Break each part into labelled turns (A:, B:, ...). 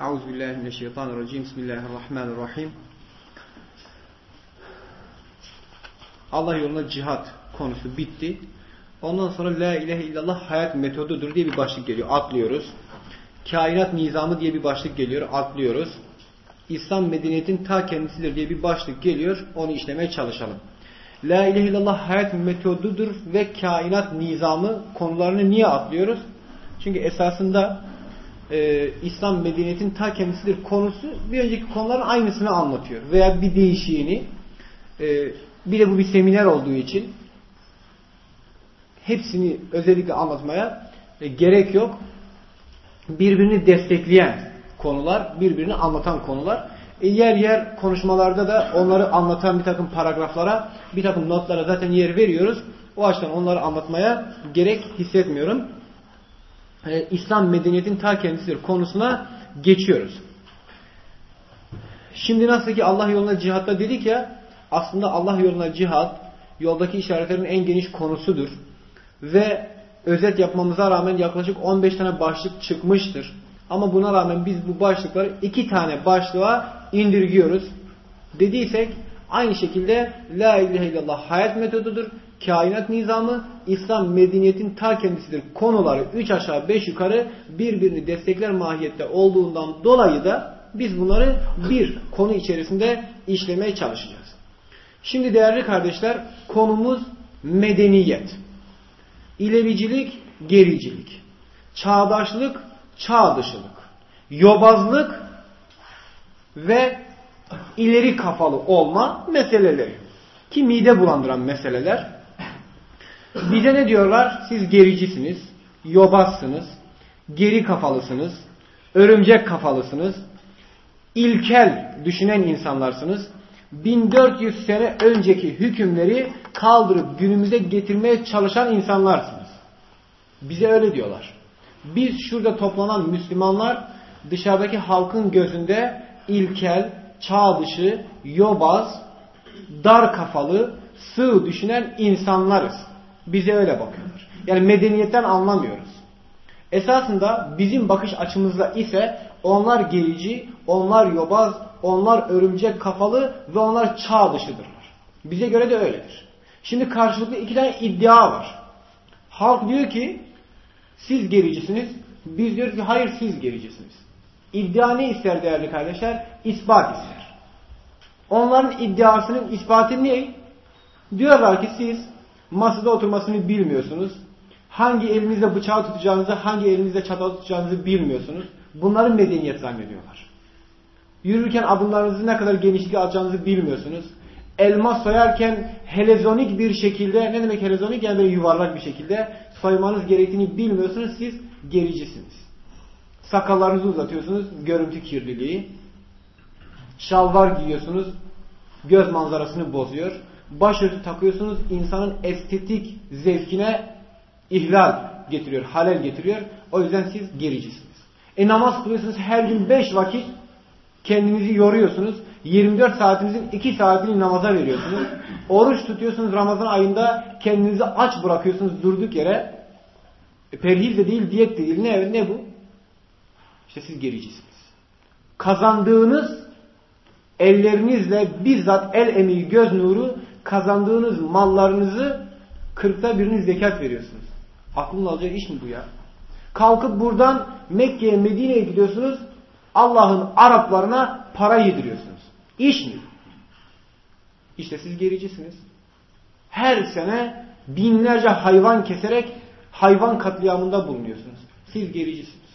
A: Euzubillahimineşşeytanirracim. Bismillahirrahmanirrahim. Allah yoluna cihat konusu bitti. Ondan sonra La ilahe illallah hayat metodudur diye bir başlık geliyor. Atlıyoruz. Kainat nizamı diye bir başlık geliyor. Atlıyoruz. İslam medeniyetin ta kendisidir diye bir başlık geliyor. Onu işlemeye çalışalım. La ilahe illallah hayat metodudur ve kainat nizamı konularını niye atlıyoruz? Çünkü esasında e, İslam medeniyetin ta kendisidir konusu bir önceki konuların aynısını anlatıyor. Veya bir değişiğini. E, bir de bu bir seminer olduğu için hepsini özellikle anlatmaya e, gerek yok. Birbirini destekleyen konular, birbirini anlatan konular. E, yer yer konuşmalarda da onları anlatan bir takım paragraflara, bir takım notlara zaten yer veriyoruz. O açıdan onları anlatmaya gerek hissetmiyorum. E, İslam medeniyetin ta kendisidir konusuna geçiyoruz. Şimdi nasıl ki Allah yoluna cihatta dedik ya, aslında Allah yoluna cihat, yoldaki işaretlerin en geniş konusudur. Ve özet yapmamıza rağmen yaklaşık 15 tane başlık çıkmıştır. Ama buna rağmen biz bu başlıkları iki tane başlığa indirgiyoruz. Dediysek aynı şekilde La ilahe illallah hayat metodudur. Kainat nizamı İslam medeniyetin ta kendisidir. Konuları üç aşağı beş yukarı birbirini destekler mahiyette olduğundan dolayı da biz bunları bir konu içerisinde işlemeye çalışacağız. Şimdi değerli kardeşler konumuz medeniyet. İlericilik, gericilik. Çağdaşlık, çağ dışılık. Yobazlık ve ileri kafalı olma meseleleri. Ki mide bulandıran meseleler. Bize ne diyorlar? Siz gericisiniz, yobazsınız, geri kafalısınız, örümcek kafalısınız, ilkel düşünen insanlarsınız. 1400 sene önceki hükümleri kaldırıp günümüze getirmeye çalışan insanlarsınız. Bize öyle diyorlar. Biz şurada toplanan Müslümanlar dışarıdaki halkın gözünde ilkel, çağ dışı, yobaz, dar kafalı, sığ düşünen insanlarız. Bize öyle bakıyorlar. Yani medeniyetten anlamıyoruz. Esasında bizim bakış açımızda ise onlar gerici, onlar yobaz, onlar örümcek kafalı ve onlar çağ dışıdırlar. Bize göre de öyledir. Şimdi karşılıklı iki tane iddia var. Halk diyor ki siz gericisiniz. Biz diyoruz ki hayır siz gericisiniz. İddia ne ister değerli kardeşler? İspat ister. Onların iddiasının ispatı ne? Diyorlar ki siz masada oturmasını bilmiyorsunuz. Hangi elinizle bıçağı tutacağınızı, hangi elinizle çatal tutacağınızı bilmiyorsunuz. Bunları medeniyet zannediyorlar. Yürürken adımlarınızı ne kadar genişlik alacağınızı bilmiyorsunuz. Elma soyarken helezonik bir şekilde, ne demek helezonik? Yani böyle yuvarlak bir şekilde soymanız gerektiğini bilmiyorsunuz. Siz gericisiniz. Sakallarınızı uzatıyorsunuz. Görüntü kirliliği. Şalvar giyiyorsunuz. Göz manzarasını bozuyor. Başörtü takıyorsunuz. insanın estetik zevkine ihlal getiriyor. Halel getiriyor. O yüzden siz gericisiniz. E namaz kılıyorsunuz her gün beş vakit kendinizi yoruyorsunuz. 24 saatinizin 2 saatini namaza veriyorsunuz. Oruç tutuyorsunuz Ramazan ayında kendinizi aç bırakıyorsunuz durduk yere. E, perhiz de değil, diyet de değil. Ne, ne bu? İşte siz gericisiniz. Kazandığınız ellerinizle bizzat el emeği göz nuru kazandığınız mallarınızı kırkta birini zekat veriyorsunuz. Aklınla alacak iş mi bu ya? Kalkıp buradan Mekke'ye Medine'ye gidiyorsunuz. Allah'ın Araplarına para yediriyorsunuz. İş mi? İşte siz gericisiniz. Her sene binlerce hayvan keserek hayvan katliamında bulunuyorsunuz. Siz gericisiniz.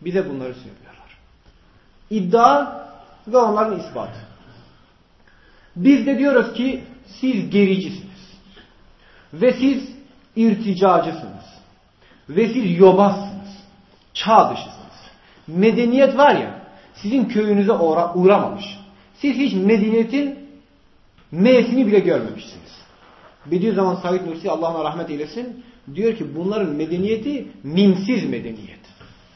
A: Bize bunları söylüyorlar. İddia ve onların ispatı. Biz de diyoruz ki siz gericisiniz. Ve siz irticacısınız. Ve siz yobazsınız. Çağ dışısınız. Medeniyet var ya sizin köyünüze uğra uğramamış. Siz hiç medeniyetin M'sini bile görmemişsiniz. Bediüzzaman Said Nursi Allah'ına rahmet eylesin diyor ki bunların medeniyeti mimsiz medeniyet.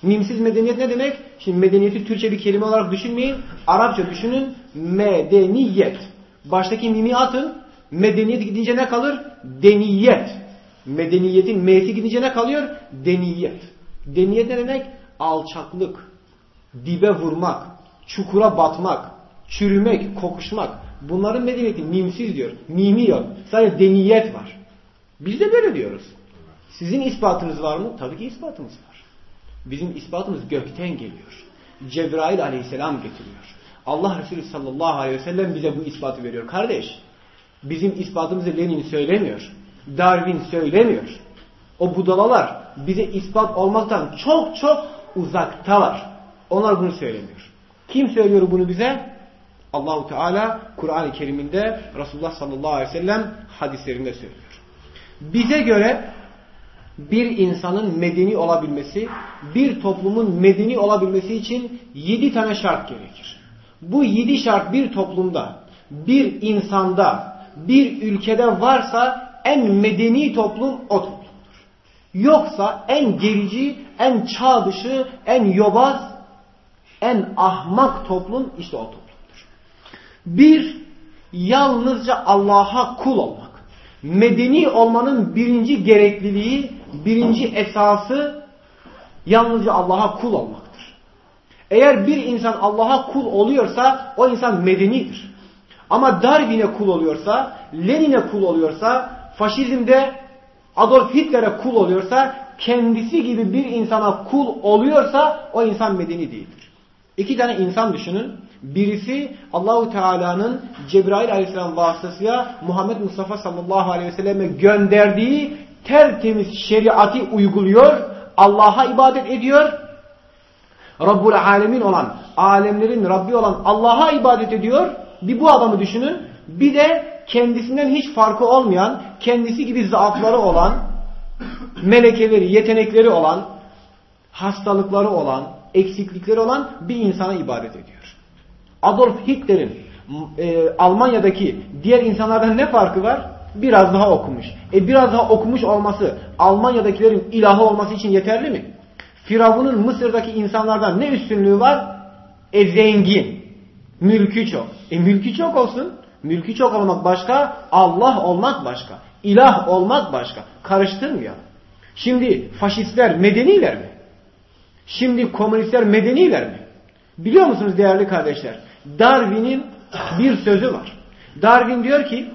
A: Mimsiz medeniyet ne demek? Şimdi medeniyeti Türkçe bir kelime olarak düşünmeyin. Arapça düşünün. Medeniyet. Baştaki mimi atın. Medeniyet gidince ne kalır? Deniyet. Medeniyetin M'si gidince ne kalıyor? Deniyet. Deniyet ne demek? Alçaklık. dibe vurmak, çukura batmak, çürümek, kokuşmak. Bunların medeniyeti mimsiz diyor. Mimi yok. Sadece deniyet var. Biz de böyle diyoruz. Sizin ispatınız var mı? Tabii ki ispatımız var. Bizim ispatımız gökten geliyor. Cebrail aleyhisselam getiriyor. Allah Resulü sallallahu aleyhi ve sellem bize bu ispatı veriyor. Kardeş, bizim ispatımızı Lenin söylemiyor. Darwin söylemiyor. O budalalar bize ispat olmaktan çok çok uzaktalar. Onlar bunu söylemiyor. Kim söylüyor bunu bize? Allahu Teala Kur'an-ı Kerim'inde Resulullah sallallahu aleyhi ve sellem hadislerinde söylüyor. Bize göre bir insanın medeni olabilmesi, bir toplumun medeni olabilmesi için yedi tane şart gerekir. Bu yedi şart bir toplumda, bir insanda, bir ülkede varsa en medeni toplum o toplumdur. Yoksa en gerici, en çağ dışı, en yobaz, en ahmak toplum işte o toplumdur. Bir, yalnızca Allah'a kul olmak. Medeni olmanın birinci gerekliliği, birinci esası yalnızca Allah'a kul olmaktır. Eğer bir insan Allah'a kul oluyorsa o insan medenidir. Ama Darwin'e kul oluyorsa, Lenin'e kul oluyorsa, faşizmde Adolf Hitler'e kul oluyorsa, kendisi gibi bir insana kul oluyorsa o insan medeni değildir. İki tane insan düşünün. Birisi Allahu Teala'nın Cebrail Aleyhisselam vasıtasıyla Muhammed Mustafa sallallahu aleyhi ve selleme gönderdiği tertemiz şeriatı uyguluyor, Allah'a ibadet ediyor. Rabbul Alemin olan, alemlerin Rabbi olan Allah'a ibadet ediyor. Bir bu adamı düşünün. Bir de kendisinden hiç farkı olmayan, kendisi gibi zaafları olan, melekeleri, yetenekleri olan, hastalıkları olan, eksiklikleri olan bir insana ibadet ediyor. Adolf Hitler'in e, Almanya'daki diğer insanlardan ne farkı var? Biraz daha okumuş. E biraz daha okumuş olması Almanya'dakilerin ilahı olması için yeterli mi? Firavun'un Mısır'daki insanlardan ne üstünlüğü var? E zengin. Mülkü çok. E mülkü çok olsun. Mülkü çok olmak başka, Allah olmak başka. İlah olmak başka. Karıştırmıyor. Şimdi faşistler medeniler mi? Şimdi komünistler medeniler mi? Biliyor musunuz değerli kardeşler? Darwin'in bir sözü var. Darwin diyor ki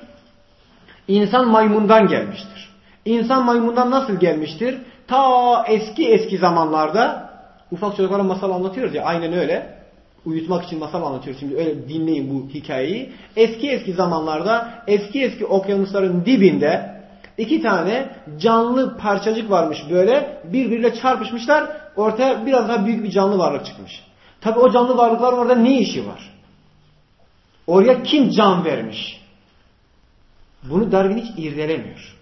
A: insan maymundan gelmiştir. İnsan maymundan nasıl gelmiştir? Ta eski eski zamanlarda ufak çocuklara masal anlatıyoruz ya aynen öyle. Uyutmak için masal anlatıyoruz. Şimdi öyle dinleyin bu hikayeyi. Eski eski zamanlarda eski eski okyanusların dibinde iki tane canlı parçacık varmış böyle. Birbiriyle çarpışmışlar. Ortaya biraz daha büyük bir canlı varlık çıkmış. Tabi o canlı varlıklar orada ne işi var? Oraya kim can vermiş? Bunu Darwin hiç irdelemiyor.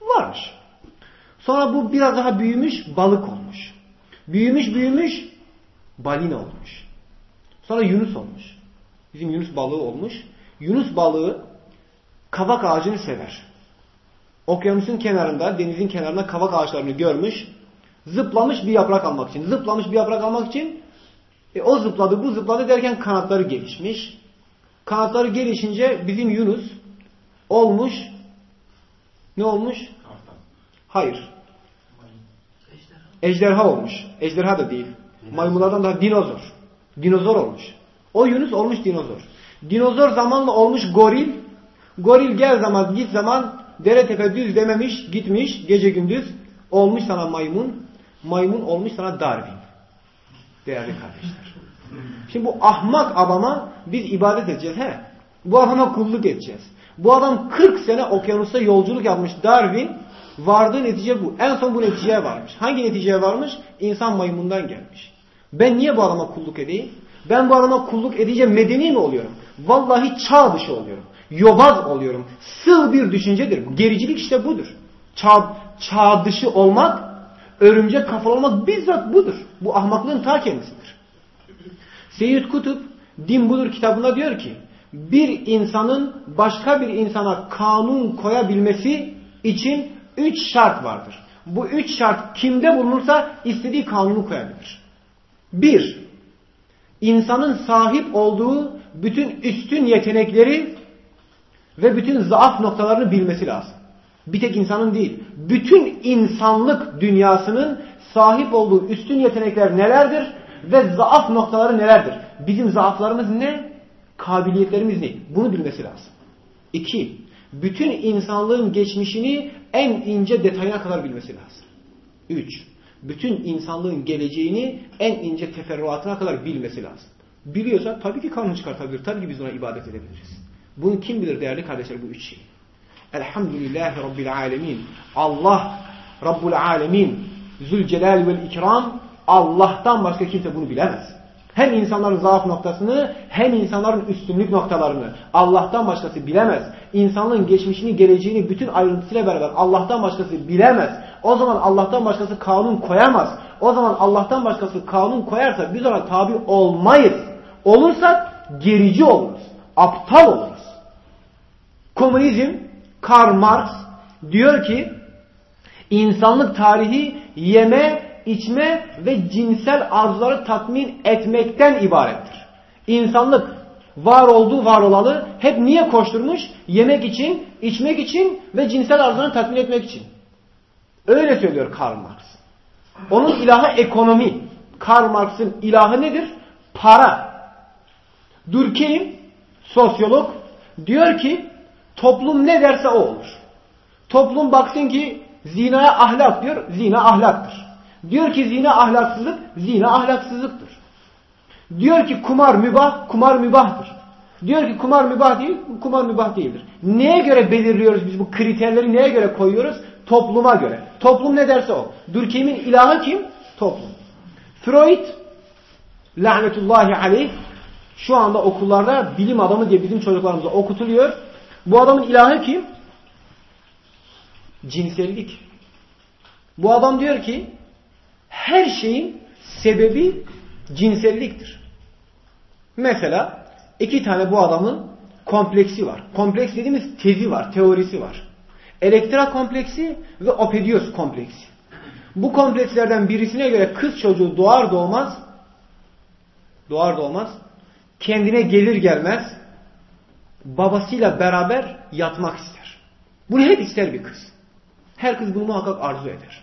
A: Varmış. Sonra bu biraz daha büyümüş, balık olmuş. Büyümüş büyümüş, balina olmuş. Sonra Yunus olmuş. Bizim Yunus balığı olmuş. Yunus balığı kavak ağacını sever. Okyanusun kenarında, denizin kenarında kavak ağaçlarını görmüş. Zıplamış bir yaprak almak için. Zıplamış bir yaprak almak için e, o zıpladı, bu zıpladı derken kanatları gelişmiş. Kanatları gelişince bizim Yunus olmuş. Ne olmuş? Hayır. Ejderha olmuş. Ejderha da değil. Maymunlardan daha dinozor. Dinozor olmuş. O Yunus olmuş dinozor. Dinozor zamanla olmuş goril. Goril gel zaman git zaman dere tepe düz dememiş gitmiş gece gündüz olmuş sana maymun. Maymun olmuş sana Darwin. Değerli kardeşler. Şimdi bu ahmak adama biz ibadet edeceğiz. He. Bu adama kulluk edeceğiz. Bu adam 40 sene okyanusta yolculuk yapmış Darwin. Vardığı netice bu. En son bu neticeye varmış. Hangi neticeye varmış? İnsan maymundan gelmiş. Ben niye bu adama kulluk edeyim? Ben bu adama kulluk edince medeni mi oluyorum? Vallahi çağ dışı oluyorum. Yobaz oluyorum. Sığ bir düşüncedir. Gericilik işte budur. Çağ, çağ dışı olmak, örümcek kafalı olmak bizzat budur. Bu ahmaklığın ta kendisidir. Seyyid Kutup Din Budur kitabında diyor ki bir insanın başka bir insana kanun koyabilmesi için üç şart vardır. Bu üç şart kimde bulunursa istediği kanunu koyabilir. Bir, insanın sahip olduğu bütün üstün yetenekleri ve bütün zaaf noktalarını bilmesi lazım. Bir tek insanın değil, bütün insanlık dünyasının sahip olduğu üstün yetenekler nelerdir ve zaaf noktaları nelerdir? Bizim zaaflarımız ne? Kabiliyetlerimiz ne? Bunu bilmesi lazım. İki, bütün insanlığın geçmişini en ince detayına kadar bilmesi lazım. Üç, bütün insanlığın geleceğini en ince teferruatına kadar bilmesi lazım. Biliyorsa tabii ki kanun çıkartabilir. Tabii ki biz ona ibadet edebiliriz. Bunu kim bilir değerli kardeşler bu üç şey. Elhamdülillahi Rabbil alemin. Allah Rabbul alemin. Zülcelal vel ikram. Allah'tan başka kimse bunu bilemez. Hem insanların zaaf noktasını hem insanların üstünlük noktalarını Allah'tan başkası bilemez. İnsanlığın geçmişini, geleceğini bütün ayrıntısıyla beraber Allah'tan başkası bilemez. O zaman Allah'tan başkası kanun koyamaz. O zaman Allah'tan başkası kanun koyarsa biz ona tabi olmayız. Olursak gerici oluruz. Aptal oluruz. Komünizm, Karl Marx diyor ki insanlık tarihi yeme, içme ve cinsel arzuları tatmin etmekten ibarettir. İnsanlık var olduğu var olalı hep niye koşturmuş? Yemek için, içmek için ve cinsel arzularını tatmin etmek için. Öyle söylüyor Karl Marx. Onun ilahı ekonomi. Karl Marx'ın ilahı nedir? Para. Durkheim, sosyolog, diyor ki toplum ne derse o olur. Toplum baksın ki zinaya ahlak diyor, zina ahlaktır. Diyor ki zina ahlaksızlık, zina ahlaksızlıktır. Diyor ki kumar mübah, kumar mübahtır. Diyor ki kumar mübah değil, kumar mübah değildir. Neye göre belirliyoruz biz bu kriterleri neye göre koyuyoruz? Topluma göre. Toplum ne derse o. Durkheim'in ilahı kim? Toplum. Freud lanetullahi aleyh şu anda okullarda bilim adamı diye bizim çocuklarımıza okutuluyor. Bu adamın ilahı kim? Cinsellik. Bu adam diyor ki her şeyin sebebi cinselliktir. Mesela iki tane bu adamın kompleksi var. Kompleks dediğimiz tezi var, teorisi var. Elektra kompleksi ve opedios kompleksi. Bu komplekslerden birisine göre kız çocuğu doğar doğmaz doğar doğmaz kendine gelir gelmez babasıyla beraber yatmak ister. Bunu hep ister bir kız. Her kız bunu muhakkak arzu eder.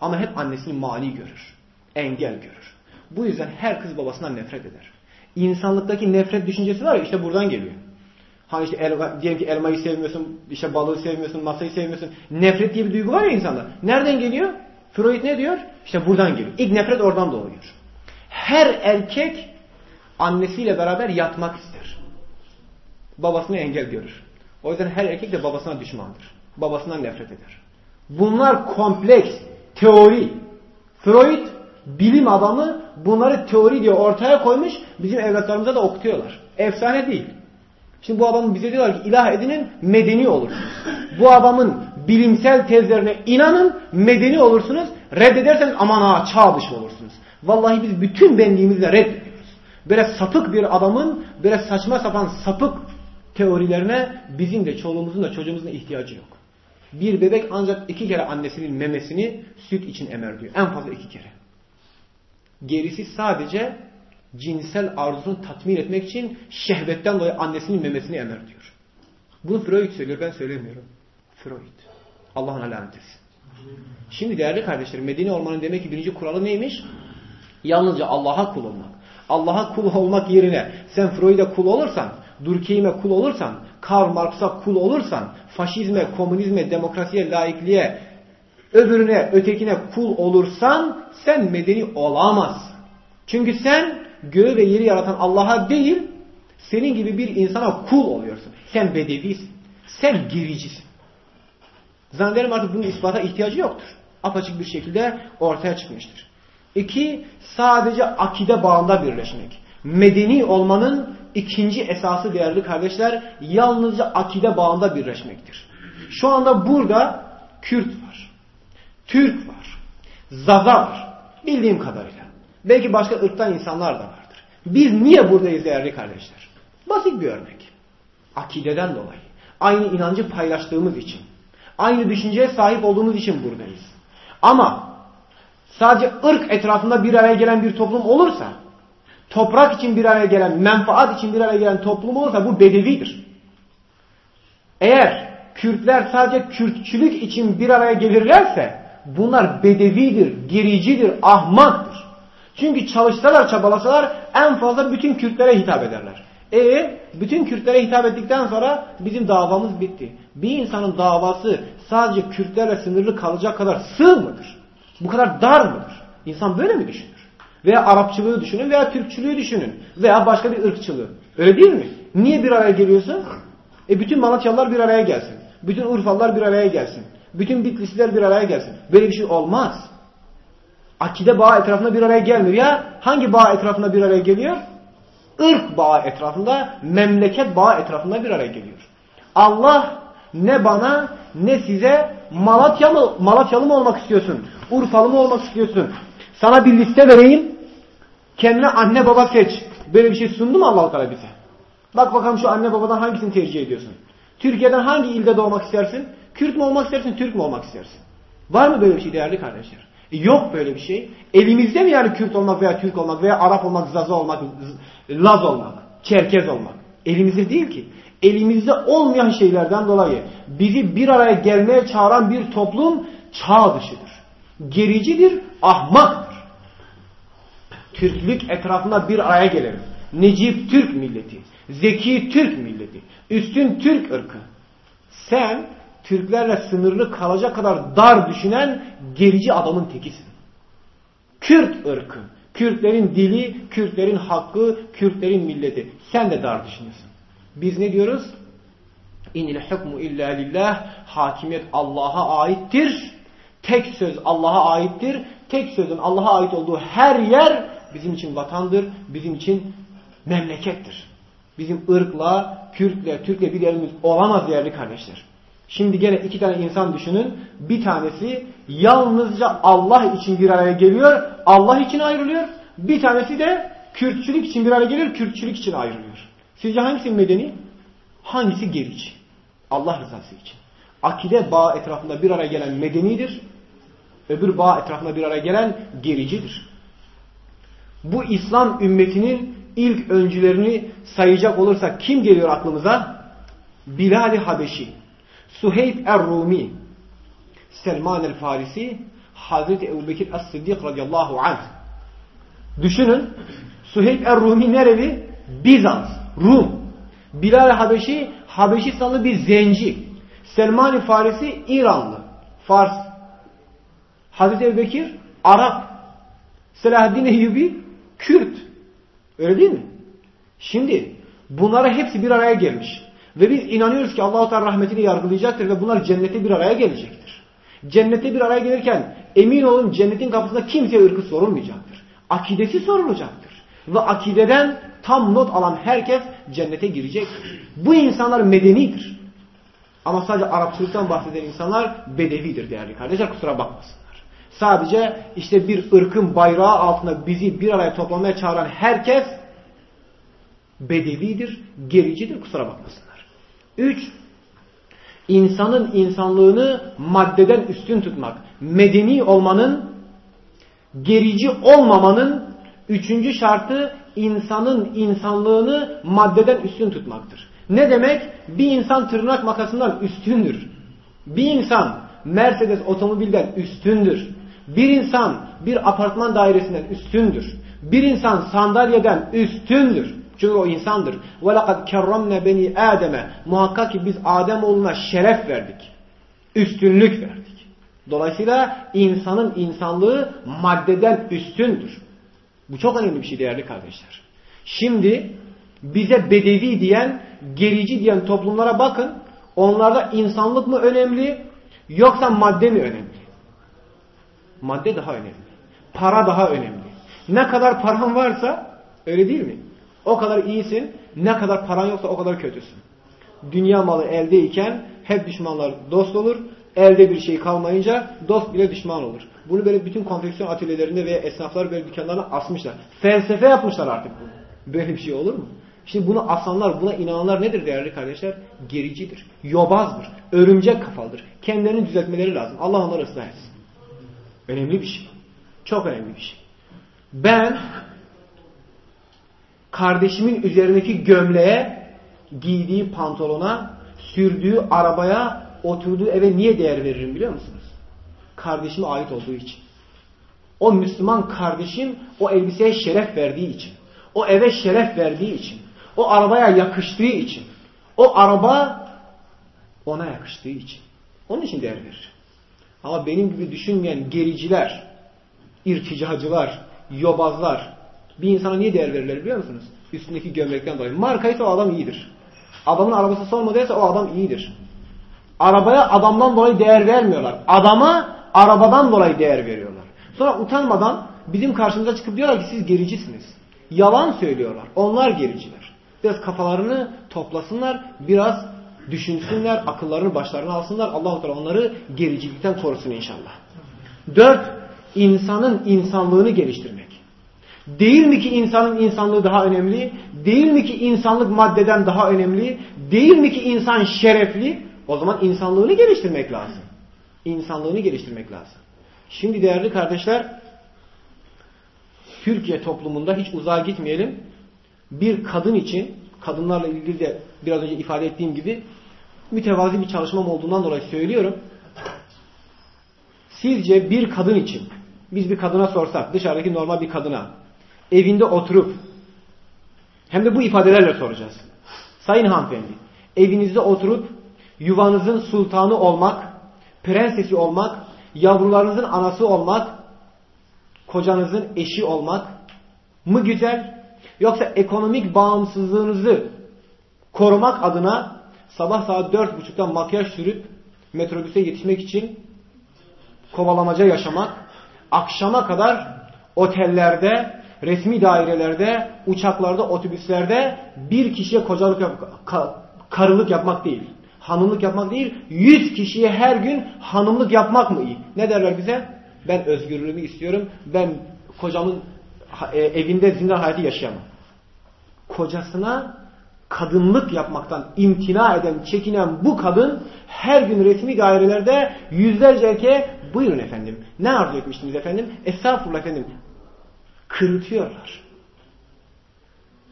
A: Ama hep annesini mani görür. Engel görür. Bu yüzden her kız babasından nefret eder. İnsanlıktaki nefret düşüncesi var ya işte buradan geliyor. Hani işte elma, diyelim ki elmayı sevmiyorsun, işte balığı sevmiyorsun, masayı sevmiyorsun. Nefret diye bir duygu var ya insanda. Nereden geliyor? Freud ne diyor? İşte buradan geliyor. İlk nefret oradan doğuyor. Her erkek annesiyle beraber yatmak ister. Babasını engel görür. O yüzden her erkek de babasına düşmandır. Babasından nefret eder. Bunlar kompleks, teori. Freud bilim adamı bunları teori diye ortaya koymuş. Bizim evlatlarımıza da okutuyorlar. Efsane değil. Şimdi bu adamın bize diyorlar ki ilah edinin medeni olursunuz. Bu adamın bilimsel tezlerine inanın medeni olursunuz. Reddederseniz aman ha çağ dışı olursunuz. Vallahi biz bütün benliğimizle reddediyoruz. Böyle sapık bir adamın böyle saçma sapan sapık teorilerine bizim de çoluğumuzun da çocuğumuzun da ihtiyacı yok. Bir bebek ancak iki kere annesinin memesini süt için emer diyor. En fazla iki kere. Gerisi sadece cinsel arzusunu tatmin etmek için şehvetten dolayı annesinin memesini emer diyor. Bunu Freud söylüyor ben söylemiyorum. Freud. Allah'ın lanet etsin. Şimdi değerli kardeşlerim Medine olmanın demek ki birinci kuralı neymiş? Yalnızca Allah'a kul olmak. Allah'a kul olmak yerine sen Freud'a kul olursan, Durkheim'e kul olursan, Karl Marx'a kul olursan, faşizme, komünizme, demokrasiye, laikliğe, öbürüne, ötekine kul olursan sen medeni olamazsın. Çünkü sen göğü ve yeri yaratan Allah'a değil, senin gibi bir insana kul oluyorsun. Sen bedevisin. Sen gericisin. Zannederim artık bunun ispata ihtiyacı yoktur. Apaçık bir şekilde ortaya çıkmıştır. İki, sadece akide bağında birleşmek. Medeni olmanın ikinci esası değerli kardeşler, yalnızca akide bağında birleşmektir. Şu anda burada Kürt var, Türk var, Zaza var, bildiğim kadarıyla. Belki başka ırktan insanlar da vardır. Biz niye buradayız değerli kardeşler? Basit bir örnek. Akideden dolayı. Aynı inancı paylaştığımız için. Aynı düşünceye sahip olduğumuz için buradayız. Ama sadece ırk etrafında bir araya gelen bir toplum olursa, toprak için bir araya gelen, menfaat için bir araya gelen toplum olursa bu bedevidir. Eğer Kürtler sadece Kürtçülük için bir araya gelirlerse bunlar bedevidir, gericidir, ahmaktır. Çünkü çalışsalar çabalasalar en fazla bütün Kürtlere hitap ederler. E bütün Kürtlere hitap ettikten sonra bizim davamız bitti. Bir insanın davası sadece Kürtlerle sınırlı kalacak kadar sığ mıdır? Bu kadar dar mıdır? İnsan böyle mi düşünür? Veya Arapçılığı düşünün veya Türkçülüğü düşünün. Veya başka bir ırkçılığı. Öyle değil mi? Niye bir araya geliyorsun? E bütün Malatyalılar bir araya gelsin. Bütün Urfalılar bir araya gelsin. Bütün Bitlisliler bir araya gelsin. Böyle bir şey olmaz. Akide bağı etrafında bir araya gelmiyor. Ya hangi bağ etrafında bir araya geliyor? Irk bağı etrafında, memleket bağı etrafında bir araya geliyor. Allah ne bana ne size Malatya mı, Malatyalı mı olmak istiyorsun? Urfalı mı olmak istiyorsun? Sana bir liste vereyim. Kendine anne baba seç. Böyle bir şey sundu mu Allah Teala bize? Bak bakalım şu anne babadan hangisini tercih ediyorsun? Türkiye'den hangi ilde doğmak istersin? Kürt mü olmak istersin, Türk mü olmak istersin? Var mı böyle bir şey değerli kardeşler? E yok böyle bir şey. Elimizde mi yani Kürt olmak veya Türk olmak veya Arap olmak, Zaza olmak, Laz olmak, Çerkez olmak? Elimizde değil ki. Elimizde olmayan şeylerden dolayı bizi bir araya gelmeye çağıran bir toplum çağ dışıdır. Gericidir, ahmaktır. Türklük etrafında bir araya gelelim. Necip Türk milleti, Zeki Türk milleti, üstün Türk ırkı. Sen Türklerle sınırlı kalacak kadar dar düşünen gerici adamın tekisin. Kürt ırkı, Kürtlerin dili, Kürtlerin hakkı, Kürtlerin milleti. Sen de dar düşünüyorsun. Biz ne diyoruz? İnil hukmu illa lillah. Hakimiyet Allah'a aittir. Tek söz Allah'a aittir. Tek sözün Allah'a ait olduğu her yer bizim için vatandır. Bizim için memlekettir. Bizim ırkla, Kürtle, Türk'le bir yerimiz olamaz değerli kardeşler. Şimdi gene iki tane insan düşünün. Bir tanesi yalnızca Allah için bir araya geliyor. Allah için ayrılıyor. Bir tanesi de Kürtçülük için bir araya geliyor. Kürtçülük için ayrılıyor. Sizce hangisi medeni? Hangisi gerici? Allah rızası için. Akide bağ etrafında bir araya gelen medenidir. Öbür bağ etrafında bir araya gelen gericidir. Bu İslam ümmetinin ilk öncülerini sayacak olursak kim geliyor aklımıza? Bilal-i Habeşi, Suheyb er-Rumi, Selman el-Farisi, Hazreti Ebu Bekir as-Siddik radıyallahu anh. Düşünün, Suheyb er-Rumi nereli? Bizans, Rum. Bilal Habeşi, Habeşistanlı bir zenci. Selman-i Farisi, İranlı, Fars. Hazreti Ebu Bekir, Arap. Selahaddin Eyyubi, Kürt. Öyle değil mi? Şimdi bunlara hepsi bir araya gelmiş. Ve biz inanıyoruz ki Allah-u Teala rahmetiyle yargılayacaktır ve bunlar cennete bir araya gelecektir. Cennete bir araya gelirken emin olun cennetin kapısında kimseye ırkı sorulmayacaktır. Akidesi sorulacaktır. Ve akideden tam not alan herkes cennete girecektir. Bu insanlar medenidir. Ama sadece Arapçılıktan bahseden insanlar bedevidir değerli kardeşler kusura bakmasınlar. Sadece işte bir ırkın bayrağı altında bizi bir araya toplamaya çağıran herkes bedevidir, gericidir kusura bakmasınlar. Üç, insanın insanlığını maddeden üstün tutmak. Medeni olmanın, gerici olmamanın üçüncü şartı insanın insanlığını maddeden üstün tutmaktır. Ne demek? Bir insan tırnak makasından üstündür. Bir insan Mercedes otomobilden üstündür. Bir insan bir apartman dairesinden üstündür. Bir insan sandalyeden üstündür. Çünkü o insandır. وَلَقَدْ كَرَّمْنَا beni Adem'e Muhakkak ki biz Adem oğluna şeref verdik. Üstünlük verdik. Dolayısıyla insanın insanlığı maddeden üstündür. Bu çok önemli bir şey değerli kardeşler. Şimdi bize bedevi diyen, gerici diyen toplumlara bakın. Onlarda insanlık mı önemli yoksa madde mi önemli? Madde daha önemli. Para daha önemli. Ne kadar paran varsa öyle değil mi? O kadar iyisin. Ne kadar paran yoksa o kadar kötüsün. Dünya malı eldeyken hep düşmanlar dost olur. Elde bir şey kalmayınca dost bile düşman olur. Bunu böyle bütün konfeksiyon atölyelerinde veya esnaflar böyle dükkanlarına asmışlar. Felsefe yapmışlar artık bunu. Böyle bir şey olur mu? Şimdi bunu asanlar, buna inananlar nedir değerli kardeşler? Gericidir, yobazdır, örümcek kafalıdır. Kendilerini düzeltmeleri lazım. Allah onları ıslah etsin. Önemli bir şey. Çok önemli bir şey. Ben kardeşimin üzerindeki gömleğe, giydiği pantolona, sürdüğü arabaya, oturduğu eve niye değer veririm biliyor musunuz? Kardeşime ait olduğu için. O Müslüman kardeşim o elbiseye şeref verdiği için, o eve şeref verdiği için, o arabaya yakıştığı için, o araba ona yakıştığı için. Onun için değer verir. Ama benim gibi düşünmeyen gericiler, irticacılar, yobazlar bir insana niye değer verirler biliyor musunuz? Üstündeki gömlekten dolayı. Markaysa o adam iyidir. Adamın arabası son modelse o adam iyidir. Arabaya adamdan dolayı değer vermiyorlar. Adama arabadan dolayı değer veriyorlar. Sonra utanmadan bizim karşımıza çıkıp diyorlar ki siz gericisiniz. Yalan söylüyorlar. Onlar gericiler. Biraz kafalarını toplasınlar, biraz düşünsünler, akıllarını başlarına alsınlar. allah Teala onları gericilikten korusun inşallah. Dört, insanın insanlığını geliştirmek. Değil mi ki insanın insanlığı daha önemli? Değil mi ki insanlık maddeden daha önemli? Değil mi ki insan şerefli? O zaman insanlığını geliştirmek lazım. İnsanlığını geliştirmek lazım. Şimdi değerli kardeşler, Türkiye toplumunda hiç uzağa gitmeyelim. Bir kadın için, kadınlarla ilgili de biraz önce ifade ettiğim gibi mütevazi bir çalışmam olduğundan dolayı söylüyorum. Sizce bir kadın için, biz bir kadına sorsak, dışarıdaki normal bir kadına, evinde oturup, hem de bu ifadelerle soracağız. Sayın hanımefendi, evinizde oturup yuvanızın sultanı olmak, prensesi olmak, yavrularınızın anası olmak, kocanızın eşi olmak mı güzel? Yoksa ekonomik bağımsızlığınızı korumak adına sabah saat dört buçukta makyaj sürüp metrobüse yetişmek için kovalamaca yaşamak, akşama kadar otellerde, resmi dairelerde, uçaklarda, otobüslerde bir kişiye kocalık yap karılık yapmak değil hanımlık yapmak değil, yüz kişiye her gün hanımlık yapmak mı iyi? Ne derler bize? Ben özgürlüğümü istiyorum. Ben kocamın e, evinde zindan hayatı yaşayamam. Kocasına kadınlık yapmaktan imtina eden, çekinen bu kadın her gün resmi dairelerde yüzlerce erkeğe buyurun efendim. Ne arzu etmiştiniz efendim? Estağfurullah efendim. Kırıtıyorlar.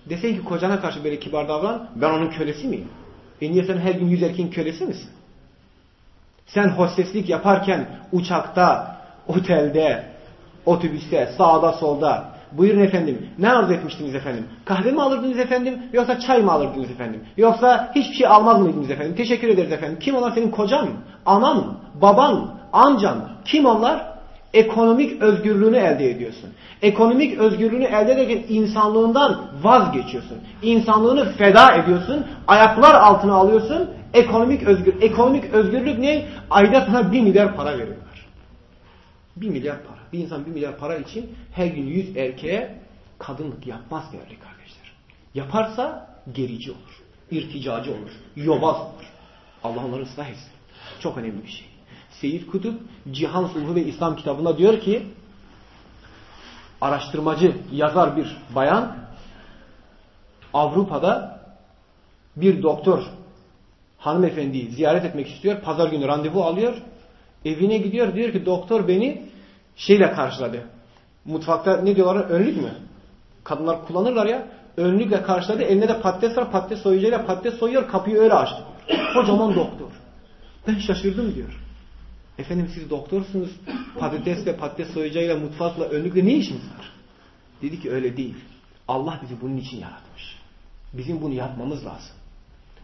A: Desen ki kocana karşı böyle kibar davran, ben onun kölesi miyim? E niye sen her gün yüz erkeğin kölesi misin? Sen hosteslik yaparken uçakta, otelde, otobüste, sağda solda buyurun efendim ne arzu etmiştiniz efendim? Kahve mi alırdınız efendim yoksa çay mı alırdınız efendim? Yoksa hiçbir şey almaz mıydınız efendim? Teşekkür ederiz efendim. Kim onlar senin kocan mı? Anan mı? Baban mı? Amcan mı? Kim onlar? Ekonomik özgürlüğünü elde ediyorsun. Ekonomik özgürlüğünü elde ederken insanlığından vazgeçiyorsun. İnsanlığını feda ediyorsun. Ayaklar altına alıyorsun. Ekonomik özgür ekonomik özgürlük ne? Ayda sana bir milyar para veriyorlar. Bir milyar para. Bir insan bir milyar para için her gün yüz erkeğe kadınlık yapmaz değerli kardeşler. Yaparsa gerici olur. irticacı olur. Yobaz olur. Allah onları ıslah etsin. Çok önemli bir şey. Seyyid Kutup Cihan Sulhu ve İslam kitabında diyor ki araştırmacı, yazar bir bayan Avrupa'da bir doktor hanımefendiyi ziyaret etmek istiyor. Pazar günü randevu alıyor. Evine gidiyor. Diyor ki doktor beni şeyle karşıladı. Mutfakta ne diyorlar? Önlük mü? Kadınlar kullanırlar ya. Önlükle karşıladı. Eline de patates var. Patates soyucuyla patates soyuyor. Kapıyı öyle açtı. Kocaman doktor. Ben şaşırdım diyor. Efendim siz doktorsunuz. Patatesle, patates soyacağıyla, mutfakla, önlükle ne işiniz var? Dedi ki öyle değil. Allah bizi bunun için yaratmış. Bizim bunu yapmamız lazım.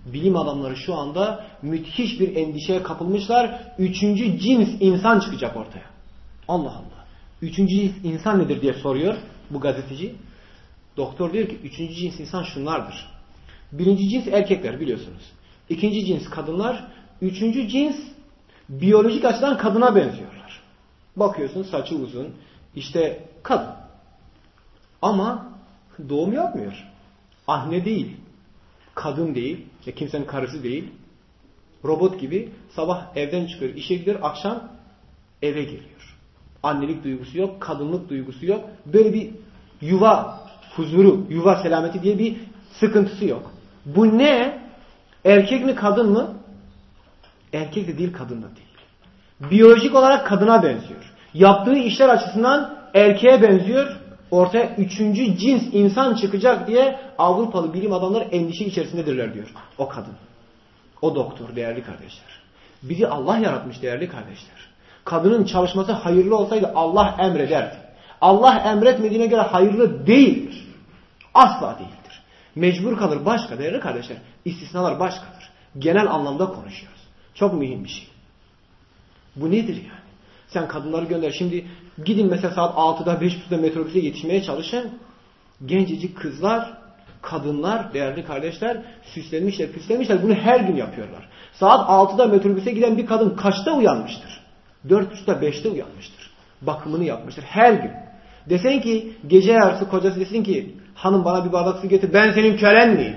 A: Bilim adamları şu anda müthiş bir endişeye kapılmışlar. Üçüncü cins insan çıkacak ortaya. Allah Allah. Üçüncü cins insan nedir diye soruyor bu gazeteci. Doktor diyor ki üçüncü cins insan şunlardır. Birinci cins erkekler biliyorsunuz. İkinci cins kadınlar. Üçüncü cins biyolojik açıdan kadına benziyorlar. Bakıyorsun saçı uzun, işte kadın. Ama doğum yapmıyor. Anne değil, kadın değil, işte kimsenin karısı değil. Robot gibi sabah evden çıkıyor, işe gidiyor, akşam eve geliyor. Annelik duygusu yok, kadınlık duygusu yok. Böyle bir yuva huzuru, yuva selameti diye bir sıkıntısı yok. Bu ne? Erkek mi kadın mı? Erkek de değil, kadın da değil. Biyolojik olarak kadına benziyor. Yaptığı işler açısından erkeğe benziyor. Ortaya üçüncü cins insan çıkacak diye Avrupalı bilim adamları endişe içerisindedirler diyor. O kadın. O doktor değerli kardeşler. Bizi Allah yaratmış değerli kardeşler. Kadının çalışması hayırlı olsaydı Allah emrederdi. Allah emretmediğine göre hayırlı değildir. Asla değildir. Mecbur kalır başka değerli kardeşler. İstisnalar başkadır. Genel anlamda konuşuyoruz. Çok mühim bir şey. Bu nedir yani? Sen kadınları gönder. Şimdi gidin mesela saat 6'da 5.30'da metrobüse yetişmeye çalışın. Gencecik kızlar, kadınlar, değerli kardeşler süslenmişler, püslenmişler. Bunu her gün yapıyorlar. Saat 6'da metrobüse giden bir kadın kaçta uyanmıştır? 4.30'da 5'te uyanmıştır. Bakımını yapmıştır. Her gün. Desen ki gece yarısı kocası desin ki hanım bana bir bardak su getir. Ben senin kölen miyim?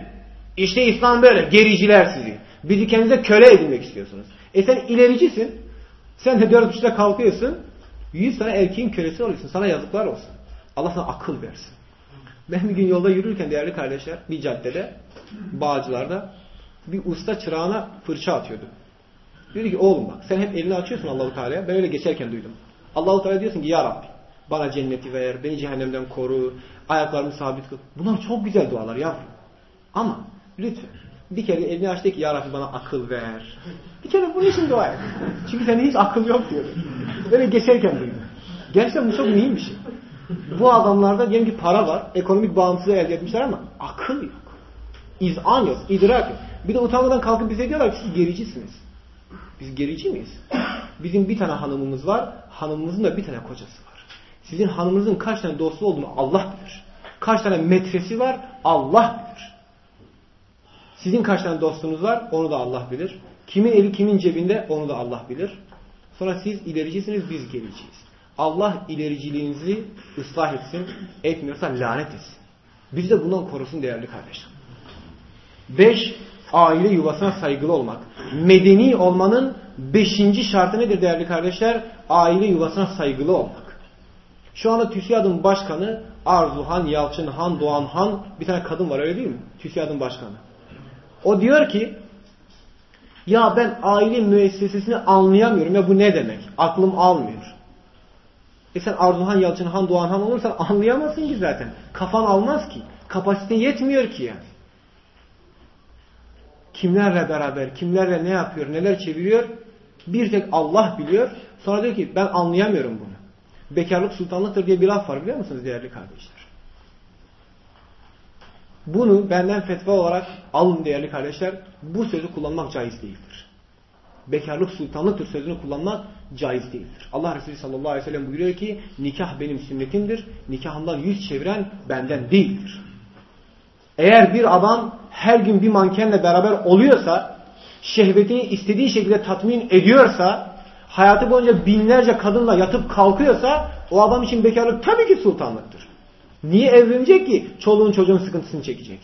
A: İşte İslam böyle. Gericiler sizi. Bizi kendinize köle edinmek istiyorsunuz. E sen ilericisin. Sen de dört buçukta kalkıyorsun. Yüz tane erkeğin kölesi oluyorsun. Sana yazıklar olsun. Allah sana akıl versin. Ben bir gün yolda yürürken değerli kardeşler bir caddede Bağcılar'da bir usta çırağına fırça atıyordu. Dedi ki oğlum bak sen hep elini açıyorsun Allahu Teala'ya. Ben öyle geçerken duydum. Allahu Teala diyorsun ki ya Rabbi bana cenneti ver, beni cehennemden koru, ayaklarımı sabit kıl. Bunlar çok güzel dualar yavrum. Ama lütfen bir kere elini aç de ki ya Rabbi bana akıl ver. Bir kere bunun için dua et. Çünkü senin hiç akıl yok diyor. Böyle geçerken duydum. Gerçekten bu çok mühim bir şey. Bu adamlarda diyelim ki para var, ekonomik bağımsızlığı elde etmişler ama akıl yok. İzan yok, idrak yok. Bir de utanmadan kalkıp bize diyorlar ki siz gericisiniz. Biz gerici miyiz? Bizim bir tane hanımımız var, hanımımızın da bir tane kocası var. Sizin hanımınızın kaç tane dostu olduğunu Allah bilir. Kaç tane metresi var Allah bilir. Sizin kaç tane dostunuz var onu da Allah bilir. Kimin eli kimin cebinde onu da Allah bilir. Sonra siz ilericisiniz biz gericiyiz. Allah ilericiliğinizi ıslah etsin, etmiyorsa lanet etsin. Biz de bundan korusun değerli kardeşler. Beş, aile yuvasına saygılı olmak. Medeni olmanın beşinci şartı nedir değerli kardeşler? Aile yuvasına saygılı olmak. Şu anda TÜSİAD'ın başkanı Arzuhan, Yalçınhan, Doğanhan bir tane kadın var öyle değil mi? TÜSİAD'ın başkanı. O diyor ki ya ben aile müessesesini anlayamıyorum ya bu ne demek? Aklım almıyor. E sen Arzuhan, Yalçınhan, Doğanhan olursan anlayamazsın ki zaten. Kafan almaz ki. Kapasite yetmiyor ki yani. Kimlerle beraber, kimlerle ne yapıyor, neler çeviriyor bir tek Allah biliyor. Sonra diyor ki ben anlayamıyorum bunu. Bekarlık sultanlıktır diye bir laf var biliyor musunuz değerli kardeşler? Bunu benden fetva olarak alın değerli kardeşler. Bu sözü kullanmak caiz değildir. Bekarlık sultanlıktır sözünü kullanmak caiz değildir. Allah Resulü sallallahu aleyhi ve sellem buyuruyor ki nikah benim sünnetimdir. Nikahından yüz çeviren benden değildir. Eğer bir adam her gün bir mankenle beraber oluyorsa, şehvetini istediği şekilde tatmin ediyorsa, hayatı boyunca binlerce kadınla yatıp kalkıyorsa, o adam için bekarlık tabii ki sultanlıktır. Niye evlenecek ki? Çoluğun çocuğun sıkıntısını çekecek.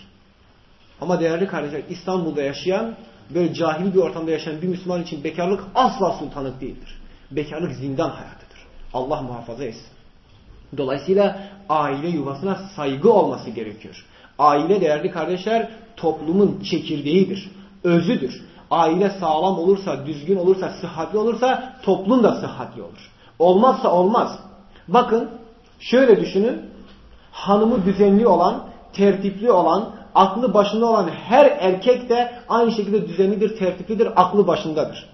A: Ama değerli kardeşler, İstanbul'da yaşayan, böyle cahil bir ortamda yaşayan bir Müslüman için bekarlık asla sultanlık değildir. Bekarlık zindan hayatıdır. Allah muhafaza etsin. Dolayısıyla aile yuvasına saygı olması gerekiyor. Aile değerli kardeşler toplumun çekirdeğidir, özüdür. Aile sağlam olursa, düzgün olursa, sıhhatli olursa toplum da sıhhatli olur. Olmazsa olmaz. Bakın şöyle düşünün. Hanımı düzenli olan, tertipli olan, aklı başında olan her erkek de aynı şekilde düzenlidir, tertiplidir, aklı başındadır.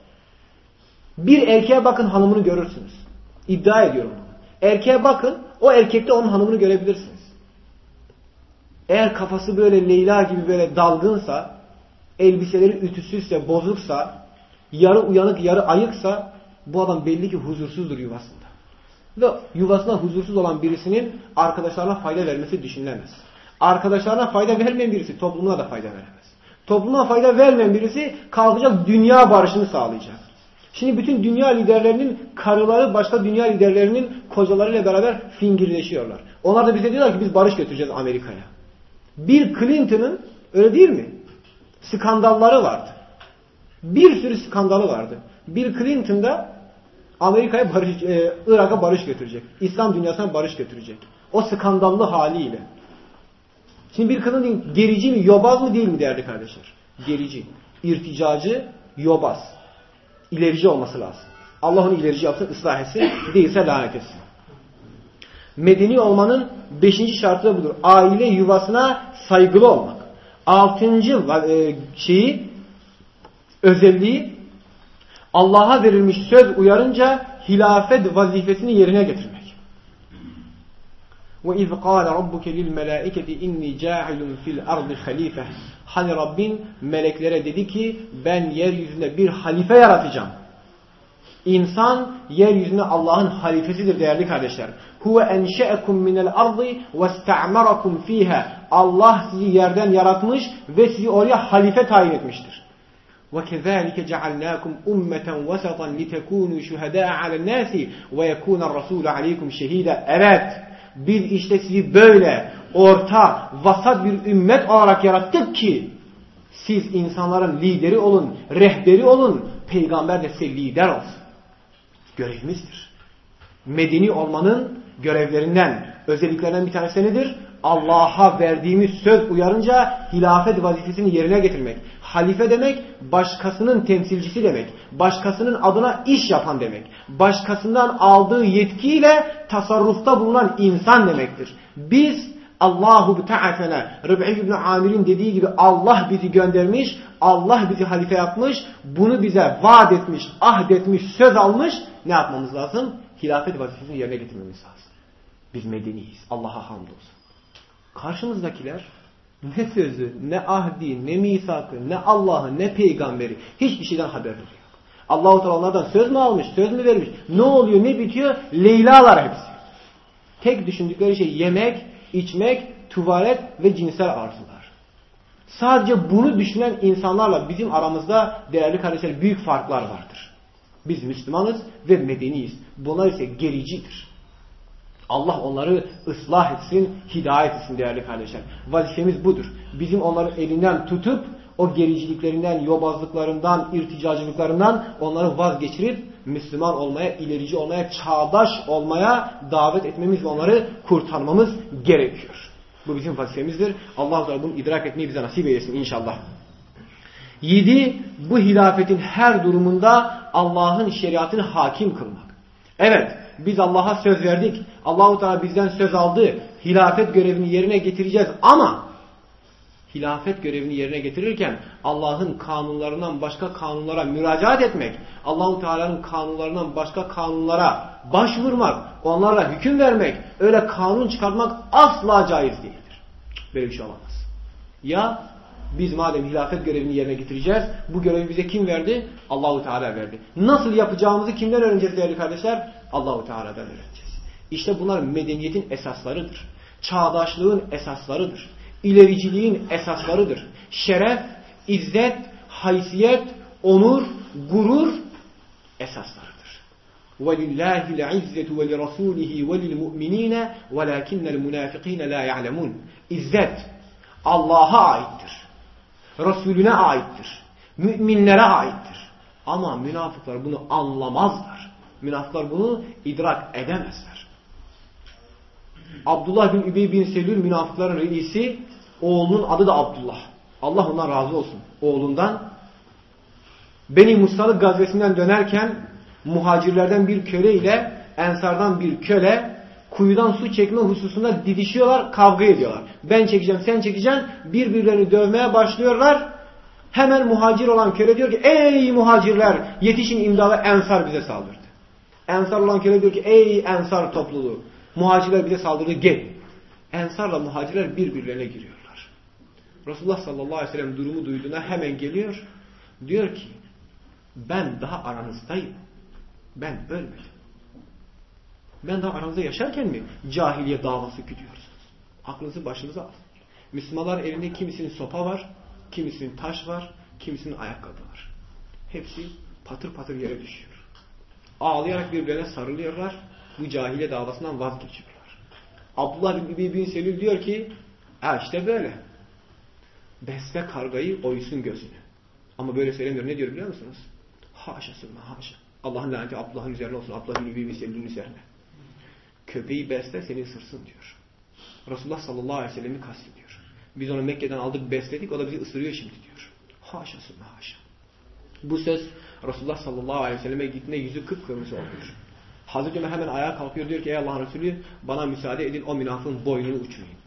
A: Bir erkeğe bakın hanımını görürsünüz. İddia ediyorum bunu. Erkeğe bakın, o erkekte onun hanımını görebilirsiniz. Eğer kafası böyle Leyla gibi böyle dalgınsa, elbiseleri ütüsüzse, bozuksa, yarı uyanık yarı ayıksa bu adam belli ki huzursuzdur yuvasında. Ve yuvasında huzursuz olan birisinin arkadaşlarına fayda vermesi düşünülemez. Arkadaşlarına fayda vermeyen birisi toplumuna da fayda veremez. Topluma fayda vermeyen birisi kalkacak dünya barışını sağlayacak. Şimdi bütün dünya liderlerinin karıları başka dünya liderlerinin kocalarıyla beraber fingirleşiyorlar. Onlar da bize diyorlar ki biz barış götüreceğiz Amerika'ya. Bill Clinton'ın öyle değil mi? Skandalları vardı. Bir sürü skandalı vardı. Bill Clinton da Amerika'ya barış, e, Irak'a barış götürecek. İslam dünyasına barış götürecek. O skandallı haliyle. Şimdi bir kadın gerici mi, yobaz mı değil mi değerli kardeşler? Gerici, irticacı, yobaz. İlerici olması lazım. Allah onu ilerici yapsın, ıslah etsin, değilse lanet etsin. Medeni olmanın beşinci şartı da budur. Aile yuvasına saygılı olmak. Altıncı e, şeyi, özelliği Allah'a verilmiş söz uyarınca hilafet vazifesini yerine getirmek. وَاِذْ قَالَ رَبُّكَ لِلْمَلَائِكَةِ اِنِّي جَاعِلٌ فِي الْأَرْضِ خَلِيفَةً Hani Rabbin meleklere dedi ki ben yeryüzünde bir halife yaratacağım. İnsan yeryüzünde Allah'ın halifesidir değerli kardeşler. Huve enşe'ekum minel ardı ve sta'marakum fiha. Allah sizi yerden yaratmış ve sizi oraya halife tayin etmiştir. Cealnakum ummeten vesatan litekunu şuhada'a alen nasi ve yekuna rasulu aleykum şehida. Evet, biz işte sizi böyle orta, vasat bir ümmet olarak yarattık ki siz insanların lideri olun, rehberi olun, peygamber de size lider olsun. Görevimizdir. Medeni olmanın görevlerinden, özelliklerinden bir tanesi nedir? Allah'a verdiğimiz söz uyarınca hilafet vazifesini yerine getirmek. Halife demek başkasının temsilcisi demek. Başkasının adına iş yapan demek. Başkasından aldığı yetkiyle tasarrufta bulunan insan demektir. Biz Allahu Teala Rıb'i İbn Amir'in dediği gibi Allah bizi göndermiş, Allah bizi halife yapmış, bunu bize vaat etmiş, ahd etmiş, söz almış. Ne yapmamız lazım? Hilafet vazifesini yerine getirmemiz lazım. Biz medeniyiz. Allah'a hamdolsun. Karşımızdakiler ne sözü, ne ahdi, ne misakı, ne Allah'ı, ne peygamberi hiçbir şeyden haberleri yok. Allah-u Teala onlardan söz mü almış, söz mü vermiş? Ne oluyor, ne bitiyor? Leylalar hepsi. Tek düşündükleri şey yemek, içmek, tuvalet ve cinsel arzular. Sadece bunu düşünen insanlarla bizim aramızda değerli kardeşler büyük farklar vardır. Biz Müslümanız ve medeniyiz. Bunlar ise gericidir. Allah onları ıslah etsin, hidayet etsin değerli kardeşler. Vazifemiz budur. Bizim onların elinden tutup o gericiliklerinden, yobazlıklarından, irticacılıklarından onları vazgeçirip Müslüman olmaya, ilerici olmaya, çağdaş olmaya davet etmemiz ve onları kurtarmamız gerekiyor. Bu bizim vazifemizdir. Allah Teala bunu idrak etmeyi bize nasip eylesin inşallah. Yedi, bu hilafetin her durumunda Allah'ın şeriatını hakim kılmak. Evet, biz Allah'a söz verdik. Allahu Teala bizden söz aldı. Hilafet görevini yerine getireceğiz ama hilafet görevini yerine getirirken Allah'ın kanunlarından başka kanunlara müracaat etmek, Allahu Teala'nın kanunlarından başka kanunlara başvurmak, onlarla hüküm vermek, öyle kanun çıkartmak asla caiz değildir. Böyle bir şey olamaz. Ya biz madem hilafet görevini yerine getireceğiz, bu görevi bize kim verdi? Allahu Teala verdi. Nasıl yapacağımızı kimden öğreneceğiz değerli kardeşler? Allahu Teala'dan öğreneceğiz. İşte bunlar medeniyetin esaslarıdır. Çağdaşlığın esaslarıdır ilericiliğin esaslarıdır. Şeref, izzet, haysiyet, onur, gurur esaslarıdır. وَلِلَّهِ الْعِزَّةُ وَلِرَسُولِهِ وَلِلْمُؤْمِنِينَ وَلَاكِنَّ الْمُنَافِقِينَ لَا يَعْلَمُونَ İzzet Allah'a aittir. Resulüne aittir. Müminlere aittir. Ama münafıklar bunu anlamazlar. Münafıklar bunu idrak edemezler. Abdullah bin Übey bin Selül münafıkların reisi oğlunun adı da Abdullah. Allah ondan razı olsun. Oğlundan Beni Mustalık gazvesinden dönerken muhacirlerden bir köle ile ensardan bir köle kuyudan su çekme hususunda didişiyorlar, kavga ediyorlar. Ben çekeceğim, sen çekeceksin. Birbirlerini dövmeye başlıyorlar. Hemen muhacir olan köle diyor ki ey muhacirler yetişin imdada ensar bize saldırdı. Ensar olan köle diyor ki ey ensar topluluğu muhacirler bize saldırdı gel. Ensarla muhacirler birbirlerine giriyorlar. Resulullah sallallahu aleyhi ve sellem durumu duyduğuna hemen geliyor. Diyor ki ben daha aranızdayım. Ben ölmedim. Ben daha aranızda yaşarken mi cahiliye davası güdüyorsunuz? Aklınızı başınıza alın. Müslümanlar elinde kimisinin sopa var, kimisinin taş var, kimisinin ayakkabı var. Hepsi patır patır yere düşüyor. Ağlayarak birbirlerine sarılıyorlar. Bu cahiliye davasından vazgeçiyorlar. Abdullah bin bin Selül diyor ki ha işte böyle. Besle kargayı oysun gözünü. Ama böyle söylemiyor. Ne diyor biliyor musunuz? Haşa sırma haşa. Allah'ın laneti Abdullah'ın üzerine olsun. Abdullah bin bin Selül'ün üzerine. Köpeği besle seni ısırsın diyor. Resulullah sallallahu aleyhi ve sellem'i kastediyor. Biz onu Mekke'den aldık besledik o da bizi ısırıyor şimdi diyor. Haşa sırma haşa. Bu söz Resulullah sallallahu aleyhi ve selleme gittiğinde yüzü kıpkırmızı oluyor. Hazreti Ömer hemen ayağa kalkıyor diyor ki ey Allah'ın Resulü bana müsaade edin o münafığın boynunu uçurayım.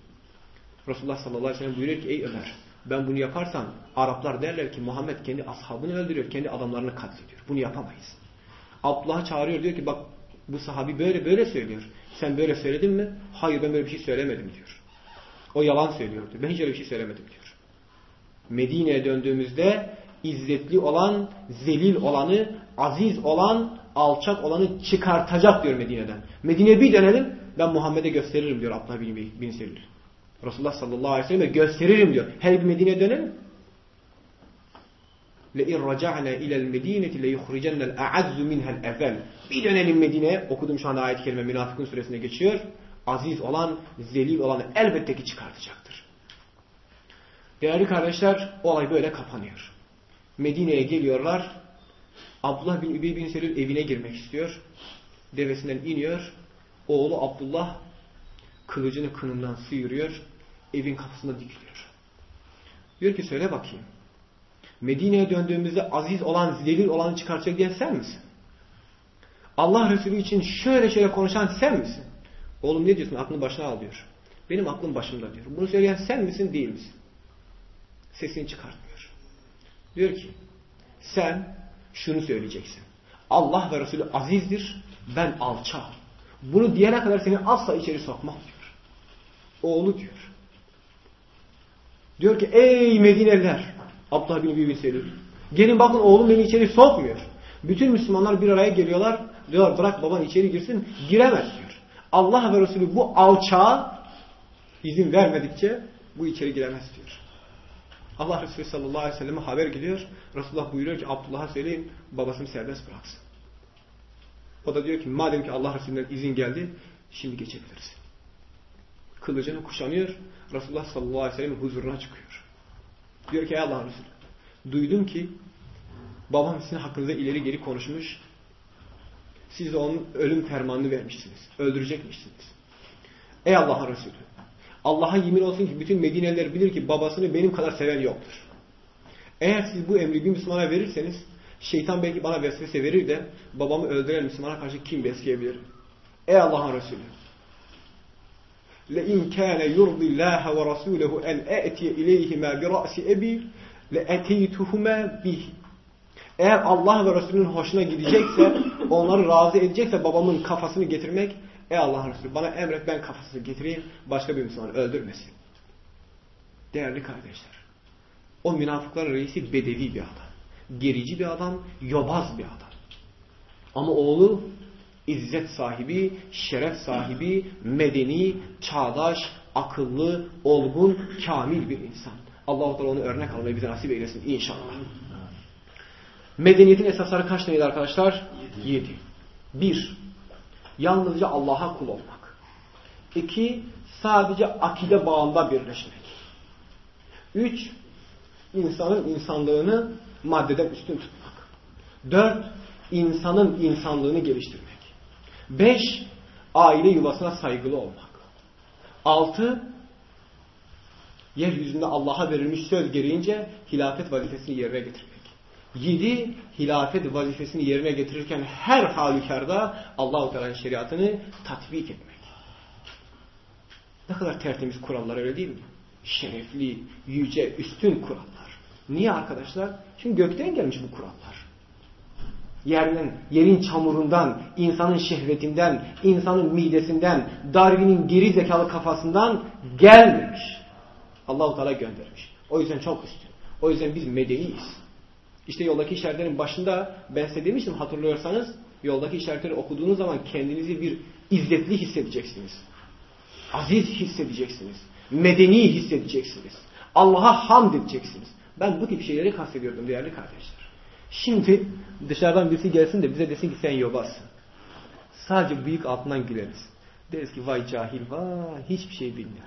A: Resulullah sallallahu aleyhi ve sellem buyuruyor ki ey Ömer ben bunu yaparsam Araplar derler ki Muhammed kendi ashabını öldürüyor, kendi adamlarını katlediyor. Bunu yapamayız. Abdullah'ı çağırıyor diyor ki bak Bu sahabi böyle böyle söylüyor. Sen böyle söyledin mi? Hayır ben böyle bir şey söylemedim diyor. O yalan söylüyordu. Ben hiç öyle bir şey söylemedim diyor. Medine'ye döndüğümüzde izzetli olan, zelil olanı, aziz olan, alçak olanı çıkartacak diyor Medine'den. Medine'ye bir dönelim ben Muhammed'e gösteririm diyor Abdullah bin, bin Selül. Resulullah sallallahu aleyhi ve sellem'e gösteririm diyor. Her bir Medine'ye dönelim. لَاِنْ رَجَعْنَا اِلَى الْمَد۪ينَةِ لَيُخْرِجَنَّ الْاَعَزُّ مِنْهَا الْاَذَلِ Bir dönelim Medine'ye. Okudum şu anda ayet-i kerime Münafıkun suresine geçiyor. Aziz olan, zelil olanı elbette ki çıkartacaktır. Değerli kardeşler, olay böyle kapanıyor. Medine'ye geliyorlar. Abdullah bin Übey bin Selül evine girmek istiyor. Devesinden iniyor. Oğlu Abdullah kılıcını kınından sıyırıyor. Evin kapısında dikiliyor. Diyor ki söyle bakayım. Medine'ye döndüğümüzde aziz olan, zelil olanı çıkartacak diyen sen misin? Allah Resulü için şöyle şöyle konuşan sen misin? Oğlum ne diyorsun? Aklını başına al diyor. Benim aklım başımda diyor. Bunu söyleyen sen misin değil misin? Sesini çıkartmıyor. Diyor ki sen şunu söyleyeceksin. Allah ve Resulü azizdir. Ben alçağım. Bunu diyene kadar seni asla içeri sokmam diyor. Oğlu diyor. Diyor ki ey Medineliler Abdullah bin Übey Selül. Gelin bakın oğlum beni içeri sokmuyor. Bütün Müslümanlar bir araya geliyorlar. Diyorlar bırak baban içeri girsin. Giremez diyor. Allah ve Resulü bu alçağa izin vermedikçe bu içeri giremez diyor. Allah Resulü sallallahu aleyhi ve selleme haber gidiyor. Resulullah buyuruyor ki Abdullah'a söyleyin babasını serbest bıraksın. O da diyor ki madem ki Allah Resulü'nden izin geldi şimdi geçebiliriz. Kılıcını kuşanıyor. Resulullah sallallahu aleyhi ve sellem'in huzuruna çıkıyor. Diyor ki ey Allah Resulü duydum ki babam sizin hakkınızda ileri geri konuşmuş. Siz de onun ölüm fermanını vermişsiniz. Öldürecekmişsiniz. Ey Allah Resulü Allah'a yemin olsun ki bütün Medineliler bilir ki babasını benim kadar seven yoktur. Eğer siz bu emri bir Müslümana verirseniz şeytan belki bana vesvese verir de babamı öldüren Müslümana karşı kim besleyebilir? Ey Allah'ın Resulü لَاِنْ كَانَ يُرْضِ اللّٰهَ وَرَسُولَهُ اَنْ اَأْتِيَ اِلَيْهِمَا بِرَأْسِ اَب۪ي لَاَتَيْتُهُمَا بِهِ Eğer Allah ve Resulünün hoşuna gidecekse, onları razı edecekse babamın kafasını getirmek, ey Allah'ın Resulü bana emret ben kafasını getireyim, başka bir Müslüman öldürmesin. Değerli kardeşler, o münafıkların reisi bedevi bir adam. Gerici bir adam, yobaz bir adam. Ama oğlu izzet sahibi, şeref sahibi, medeni, çağdaş, akıllı, olgun, kamil bir insan. Allah-u Teala onu örnek almayı bize nasip eylesin inşallah. Medeniyetin esasları kaç taneydi arkadaşlar? Yedi. Bir, yalnızca Allah'a kul olmak. İki, sadece akide bağında birleşmek. Üç, insanın insanlığını maddeden üstün tutmak. Dört, insanın insanlığını geliştirmek. Beş, aile yuvasına saygılı olmak. Altı, yeryüzünde Allah'a verilmiş söz gereğince hilafet vazifesini yerine getirmek. Yedi, hilafet vazifesini yerine getirirken her halükarda Allah-u Teala'nın şeriatını tatbik etmek. Ne kadar tertemiz kurallar öyle değil mi? Şerefli, yüce, üstün kurallar. Niye arkadaşlar? Çünkü gökten gelmiş bu kurallar. Yerden, yerin çamurundan, insanın şehvetinden, insanın midesinden, Darwin'in geri zekalı kafasından gelmemiş. Allahu Teala göndermiş. O yüzden çok üstün. O yüzden biz medeniyiz. İşte yoldaki işaretlerin başında ben size demiştim hatırlıyorsanız yoldaki işaretleri okuduğunuz zaman kendinizi bir izzetli hissedeceksiniz. Aziz hissedeceksiniz. Medeni hissedeceksiniz. Allah'a hamd edeceksiniz. Ben bu tip şeyleri kastediyordum değerli kardeşler. Şimdi dışarıdan birisi gelsin de bize desin ki sen yobazsın. Sadece büyük altından güleriz. Deriz ki vay cahil vay hiçbir şey bilmiyor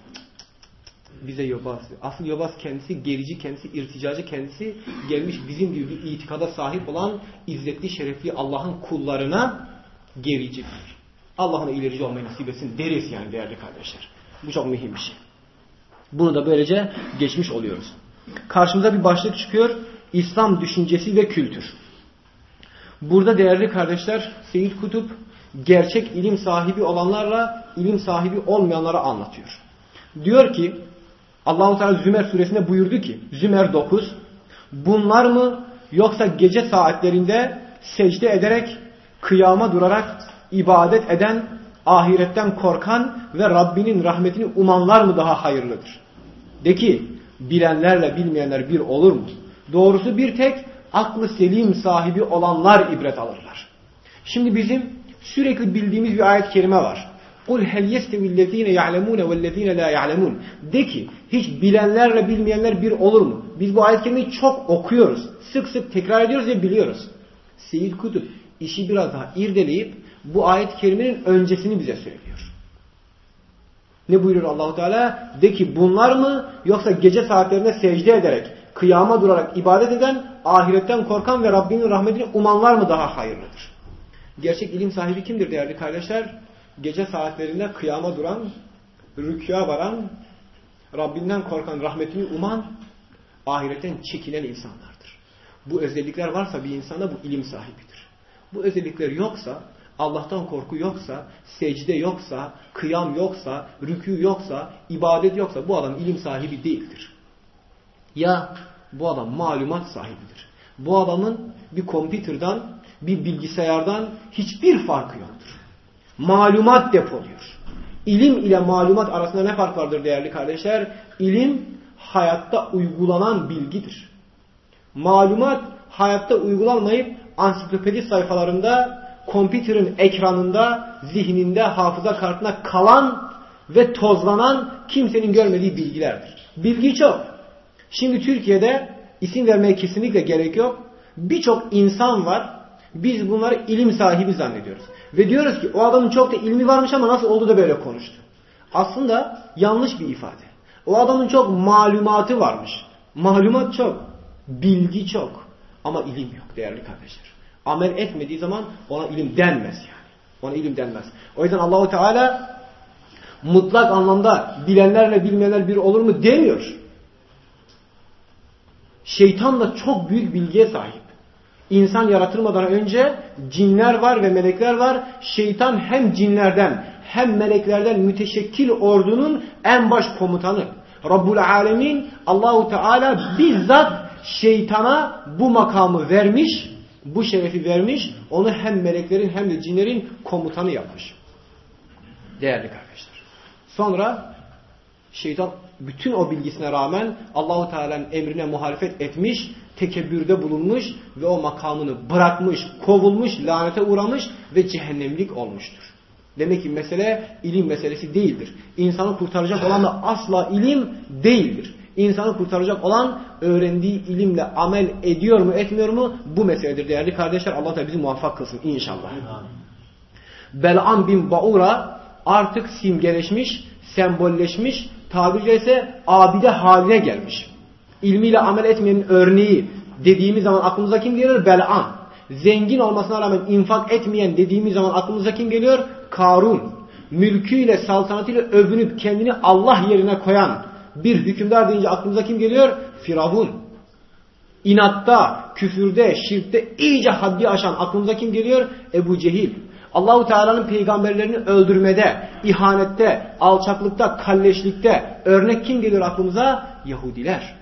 A: bize yobaz. Asıl yobaz kendisi, gerici kendisi, irticacı kendisi gelmiş bizim gibi itikada sahip olan izzetli, şerefli Allah'ın kullarına gericidir. Allah'ın ilerici olmayı nasip etsin deriz yani değerli kardeşler. Bu çok mühim bir şey. Bunu da böylece geçmiş oluyoruz. Karşımıza bir başlık çıkıyor. İslam düşüncesi ve kültür. Burada değerli kardeşler Seyyid Kutup gerçek ilim sahibi olanlarla ilim sahibi olmayanlara anlatıyor. Diyor ki Allahu Teala Zümer suresinde buyurdu ki Zümer 9 bunlar mı yoksa gece saatlerinde secde ederek kıyama durarak ibadet eden, ahiretten korkan ve Rabbinin rahmetini umanlar mı daha hayırlıdır? De ki bilenlerle bilmeyenler bir olur mu? Doğrusu bir tek aklı selim sahibi olanlar ibret alırlar. Şimdi bizim sürekli bildiğimiz bir ayet-i kerime var. قُلْ هَلْ يَسْتَوِ الَّذ۪ينَ يَعْلَمُونَ وَالَّذ۪ينَ لَا يَعْلَمُونَ De ki hiç bilenlerle bilmeyenler bir olur mu? Biz bu ayet-i kerimeyi çok okuyoruz. Sık sık tekrar ediyoruz ve biliyoruz. Seyyid Kutup işi biraz daha irdeleyip bu ayet-i kerimenin öncesini bize söylüyor. Ne buyuruyor Allahu Teala? De ki bunlar mı yoksa gece saatlerinde secde ederek, kıyama durarak ibadet eden, ahiretten korkan ve Rabbinin rahmetini umanlar mı daha hayırlıdır? Gerçek ilim sahibi kimdir değerli kardeşler? Gece saatlerinde kıyama duran, rükya varan, Rabbinden korkan, rahmetini uman, ahiretten çekilen insanlardır. Bu özellikler varsa bir insanda bu ilim sahibidir. Bu özellikler yoksa Allah'tan korku yoksa, secde yoksa, kıyam yoksa, rükû yoksa, ibadet yoksa bu adam ilim sahibi değildir. Ya bu adam malumat sahibidir. Bu adamın bir kompüterden, bir bilgisayardan hiçbir farkı yoktur. Malumat depoluyor. İlim ile malumat arasında ne fark vardır değerli kardeşler? İlim hayatta uygulanan bilgidir. Malumat hayatta uygulanmayıp ansiklopedi sayfalarında kompüterin ekranında, zihninde, hafıza kartına kalan ve tozlanan kimsenin görmediği bilgilerdir. Bilgi çok. Şimdi Türkiye'de isim vermeye kesinlikle gerek yok. Birçok insan var. Biz bunları ilim sahibi zannediyoruz. Ve diyoruz ki o adamın çok da ilmi varmış ama nasıl oldu da böyle konuştu. Aslında yanlış bir ifade. O adamın çok malumatı varmış. Malumat çok. Bilgi çok. Ama ilim yok değerli kardeşler amel etmediği zaman ona ilim denmez yani. Ona ilim denmez. O yüzden Allahu Teala mutlak anlamda bilenlerle bilmeyenler bir olur mu demiyor. Şeytan da çok büyük bilgiye sahip. İnsan yaratılmadan önce cinler var ve melekler var. Şeytan hem cinlerden hem meleklerden müteşekkil ordunun en baş komutanı. Rabbul Alemin Allahu Teala bizzat şeytana bu makamı vermiş bu şerefi vermiş, onu hem meleklerin hem de cinlerin komutanı yapmış. Değerli kardeşler. Sonra şeytan bütün o bilgisine rağmen Allahu Teala'nın emrine muhalefet etmiş, tekebbürde bulunmuş ve o makamını bırakmış, kovulmuş, lanete uğramış ve cehennemlik olmuştur. Demek ki mesele ilim meselesi değildir. İnsanı kurtaracak olan da asla ilim değildir. İnsanı kurtaracak olan öğrendiği ilimle amel ediyor mu etmiyor mu bu meseledir değerli kardeşler. Allah da bizi muvaffak kılsın inşallah. Bel'am bin Ba'ura artık simgeleşmiş, sembolleşmiş, tabirle ise abide haline gelmiş. İlmiyle amel etmeyenin örneği dediğimiz zaman aklımıza kim gelir? Bel'am. Zengin olmasına rağmen infak etmeyen dediğimiz zaman aklımıza kim geliyor? Karun. Mülküyle, saltanatıyla övünüp kendini Allah yerine koyan, bir hükümdar deyince aklımıza kim geliyor? Firavun. İnatta, küfürde, şirkte iyice haddi aşan aklımıza kim geliyor? Ebu Cehil. Allahu Teala'nın peygamberlerini öldürmede, ihanette, alçaklıkta, kalleşlikte örnek kim geliyor aklımıza? Yahudiler.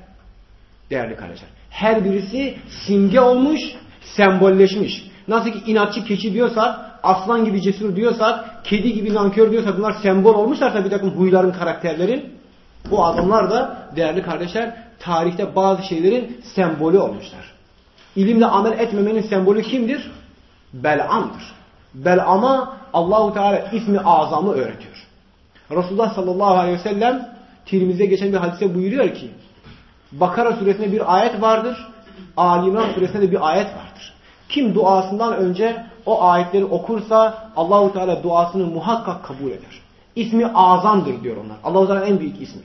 A: Değerli kardeşler. Her birisi simge olmuş, sembolleşmiş. Nasıl ki inatçı keçi diyorsak, aslan gibi cesur diyorsak, kedi gibi nankör diyorsak bunlar sembol olmuşlar bir takım huyların, karakterlerin. Bu adamlar da değerli kardeşler tarihte bazı şeylerin sembolü olmuşlar. İlimle amel etmemenin sembolü kimdir? Bel'am'dır. Bel'am'a Allahu Teala ismi azamı öğretiyor. Resulullah sallallahu aleyhi ve sellem Tirmiz'de geçen bir hadise buyuruyor ki Bakara suresinde bir ayet vardır. Ali İmran suresinde de bir ayet vardır. Kim duasından önce o ayetleri okursa Allahu Teala duasını muhakkak kabul eder. İsmi azamdır diyor onlar. Allah-u Teala'nın en büyük ismi.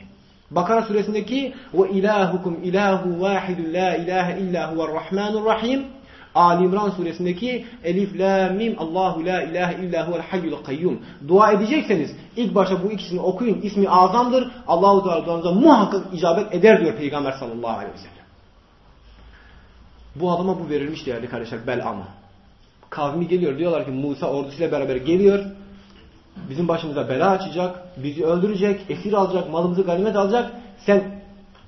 A: Bakara suresindeki ve ilahukum ilahu vahidun la ilahe illa huve'r rahim. Ali İmran suresindeki Elif la mim Allahu la ilahe illa huvel hayyul kayyum. Dua edecekseniz ilk başta bu ikisini okuyun. İsmi azamdır. Allahu Teala duanıza muhakkak icabet eder diyor Peygamber sallallahu aleyhi ve sellem. Bu adama bu verilmiş değerli kardeşler bel ama. Kavmi geliyor diyorlar ki Musa ordusuyla beraber geliyor. Bizim başımıza bela açacak, bizi öldürecek, esir alacak, malımızı ganimet alacak. Sen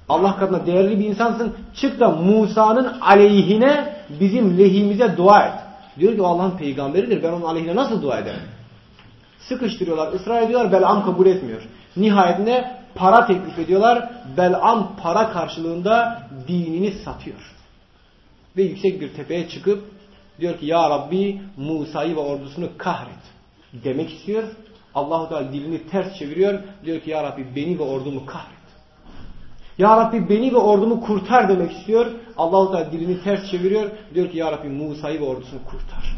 A: Allah katında değerli bir insansın. Çık da Musa'nın aleyhine bizim lehimize dua et. Diyor ki Allah'ın peygamberidir. Ben onun aleyhine nasıl dua ederim? Sıkıştırıyorlar, ısrar ediyorlar. Bel'am kabul etmiyor. Nihayetinde para teklif ediyorlar. Bel'am para karşılığında dinini satıyor. Ve yüksek bir tepeye çıkıp diyor ki Ya Rabbi Musa'yı ve ordusunu kahret. Demek istiyor. Allahu Teala dilini ters çeviriyor. Diyor ki Ya Rabbi beni ve ordumu kahret. Ya Rabbi beni ve ordumu kurtar demek istiyor. Allahu Teala dilini ters çeviriyor. Diyor ki Ya Rabbi Musa'yı ve ordusunu kurtar.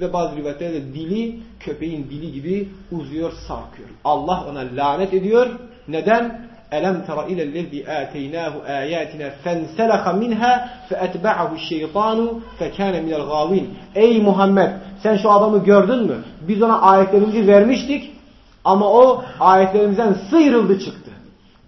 A: Ve bazı rivayetlerde de dili köpeğin dili gibi uzuyor, sarkıyor. Allah ona lanet ediyor. Neden? Elem tera ilellezi ateynahu ayatina fenselaha minha feetba'ahu şeytanu fekâne minel gâvin. Ey Muhammed sen şu adamı gördün mü? Biz ona ayetlerimizi vermiştik ama o ayetlerimizden sıyrıldı çıktı.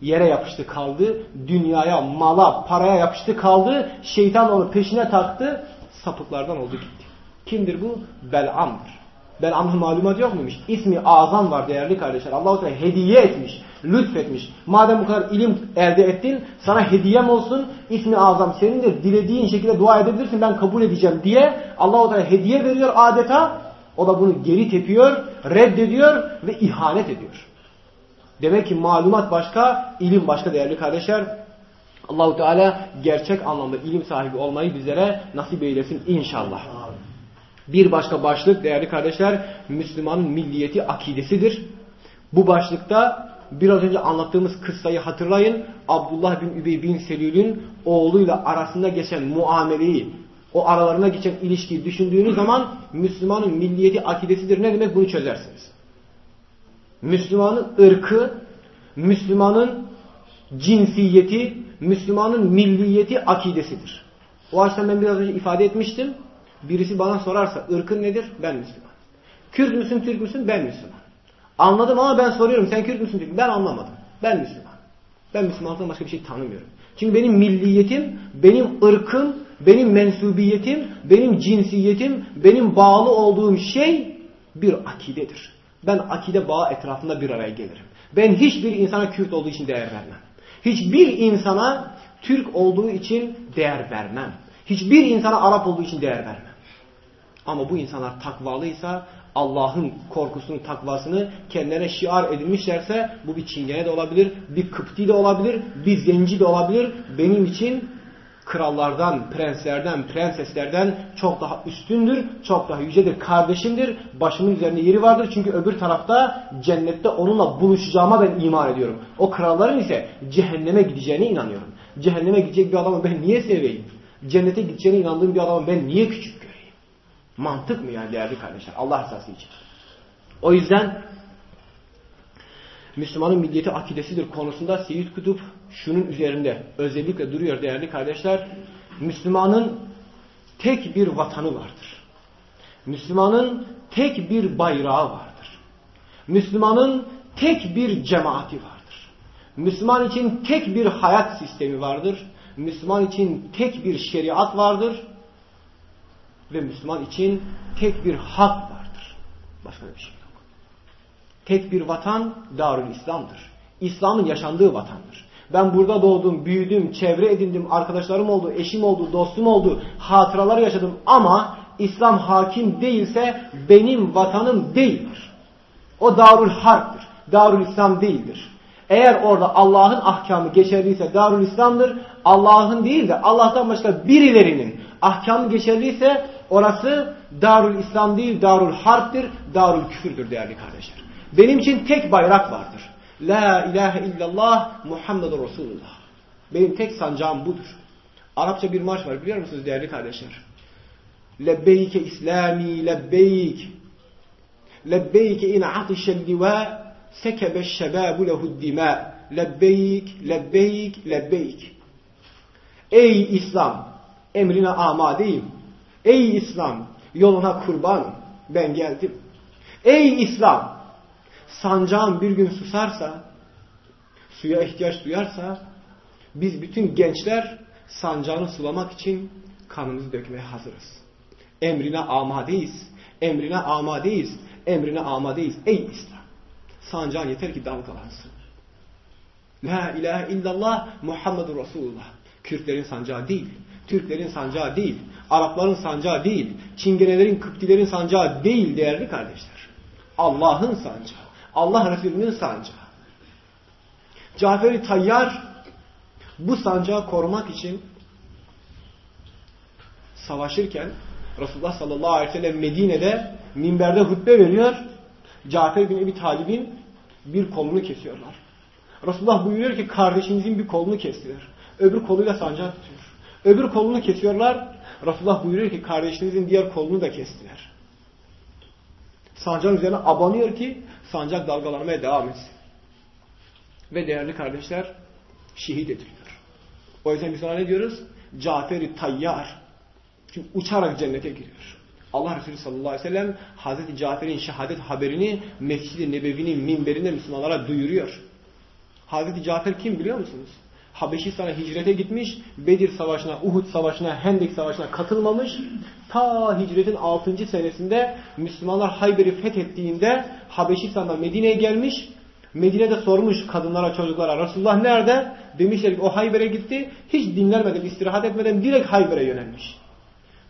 A: Yere yapıştı kaldı. Dünyaya, mala, paraya yapıştı kaldı. Şeytan onu peşine taktı. Sapıklardan oldu gitti. Kimdir bu? Bel'am'dır. Bel'am'ın malumat yok muymuş? İsmi azam var değerli kardeşler. Allah-u Teala hediye etmiş, lütfetmiş. Madem bu kadar ilim elde ettin, sana hediyem olsun. İsmi azam senin de dilediğin şekilde dua edebilirsin. Ben kabul edeceğim diye Allah-u Teala hediye veriyor adeta. O da bunu geri tepiyor, reddediyor ve ihanet ediyor. Demek ki malumat başka, ilim başka değerli kardeşler. Allahu Teala gerçek anlamda ilim sahibi olmayı bizlere nasip eylesin inşallah. Bir başka başlık değerli kardeşler Müslümanın milliyeti akidesidir. Bu başlıkta biraz önce anlattığımız kıssayı hatırlayın. Abdullah bin Übey bin Selül'ün oğluyla arasında geçen muameleyi, o aralarına geçen ilişkiyi düşündüğünüz zaman Müslümanın milliyeti akidesidir. Ne demek bunu çözersiniz. Müslümanın ırkı, Müslümanın cinsiyeti, Müslümanın milliyeti akidesidir. O açıdan ben biraz önce ifade etmiştim. Birisi bana sorarsa ırkın nedir? Ben Müslüman. Kürt müsün, Türk müsün? Ben Müslüman. Anladım ama ben soruyorum sen Kürt müsün, Türk müsün? Ben anlamadım. Ben Müslüman. Ben Müslümanlıktan başka bir şey tanımıyorum. Çünkü benim milliyetim, benim ırkım, benim mensubiyetim, benim cinsiyetim, benim bağlı olduğum şey bir akidedir. Ben akide bağı etrafında bir araya gelirim. Ben hiçbir insana Kürt olduğu için değer vermem. Hiçbir insana Türk olduğu için değer vermem. Hiçbir insana Arap olduğu için değer vermem. Ama bu insanlar takvalıysa Allah'ın korkusunu, takvasını kendilerine şiar edilmişlerse bu bir çingene de olabilir, bir kıpti de olabilir, bir zenci de olabilir. Benim için krallardan, prenslerden, prenseslerden çok daha üstündür, çok daha yücedir, kardeşimdir. Başımın üzerinde yeri vardır çünkü öbür tarafta cennette onunla buluşacağıma ben iman ediyorum. O kralların ise cehenneme gideceğine inanıyorum. Cehenneme gidecek bir adamı ben niye seveyim? Cennete gideceğine inandığım bir adamı ben niye küçük göreyim? Mantık mı yani değerli kardeşler? Allah rızası için. O yüzden Müslümanın milliyeti akidesidir konusunda Seyyid Kutup şunun üzerinde özellikle duruyor değerli kardeşler. Müslümanın tek bir vatanı vardır. Müslümanın tek bir bayrağı vardır. Müslümanın tek bir cemaati vardır. Müslüman için tek bir hayat sistemi vardır. Müslüman için tek bir şeriat vardır. Ve Müslüman için tek bir hak vardır. Başka bir şey. Tek bir vatan Darül İslam'dır. İslam'ın yaşandığı vatandır. Ben burada doğdum, büyüdüm, çevre edindim, arkadaşlarım oldu, eşim oldu, dostum oldu, hatıralar yaşadım ama İslam hakim değilse benim vatanım değildir. O Darül Harp'tir. Darül İslam değildir. Eğer orada Allah'ın ahkamı geçerliyse Darül İslam'dır. Allah'ın değil de Allah'tan başka birilerinin ahkamı geçerliyse orası Darül İslam değil, Darül Harp'tir, Darül Küfürdür değerli kardeşler. Benim için tek bayrak vardır. La ilahe illallah Muhammedur Resulullah. Benim tek sancağım budur. Arapça bir marş var biliyor musunuz değerli kardeşler? Lebbeyke İslami lebbeyk. Lebbeyke in atişel liva sekebe şebabu lehu dima. Lebbeyk, lebbeyk, lebbeyk. Ey İslam! Emrine amadeyim. Ey İslam! Yoluna kurban. Ben geldim. Ey İslam! Sancağın bir gün susarsa, suya ihtiyaç duyarsa, biz bütün gençler sancağını sulamak için kanımızı dökmeye hazırız. Emrine amadeyiz. Emrine amadeyiz. Emrine amadeyiz. Ey İslam! Sancağın yeter ki dalgalansın. La ilahe illallah Muhammedur Resulullah. Kürtlerin sancağı değil. Türklerin sancağı değil. Arapların sancağı değil. Çingenelerin, Kıptilerin sancağı değil değerli kardeşler. Allah'ın sancağı. Allah Resulü'nün sancağı. Cafer-i Tayyar bu sancağı korumak için savaşırken Resulullah sallallahu aleyhi ve sellem Medine'de minberde hutbe veriyor. Cafer bin Ebi Talib'in bir kolunu kesiyorlar. Resulullah buyuruyor ki kardeşinizin bir kolunu kesiyor. Öbür koluyla sancağı tutuyor. Öbür kolunu kesiyorlar. Resulullah buyuruyor ki kardeşinizin diğer kolunu da kestiler. Sancağın üzerine abanıyor ki sancak dalgalanmaya devam etsin. Ve değerli kardeşler şehit ediliyor. O yüzden biz ona ne diyoruz? Cafer-i Tayyar. Çünkü uçarak cennete giriyor. Allah Resulü sallallahu aleyhi ve sellem Hazreti Cafer'in şehadet haberini Mescid-i Nebevi'nin minberinde Müslümanlara duyuruyor. Hazreti Cafer kim biliyor musunuz? Habeşistan'a hicrete gitmiş, Bedir Savaşı'na, Uhud Savaşı'na, Hendek Savaşı'na katılmamış. Ta hicretin 6. senesinde Müslümanlar Hayber'i fethettiğinde Habeşistan'dan Medine'ye gelmiş. Medine'de sormuş kadınlara, çocuklara Resulullah nerede? Demişler ki o Hayber'e gitti. Hiç dinlenmeden, istirahat etmeden direkt Hayber'e yönelmiş.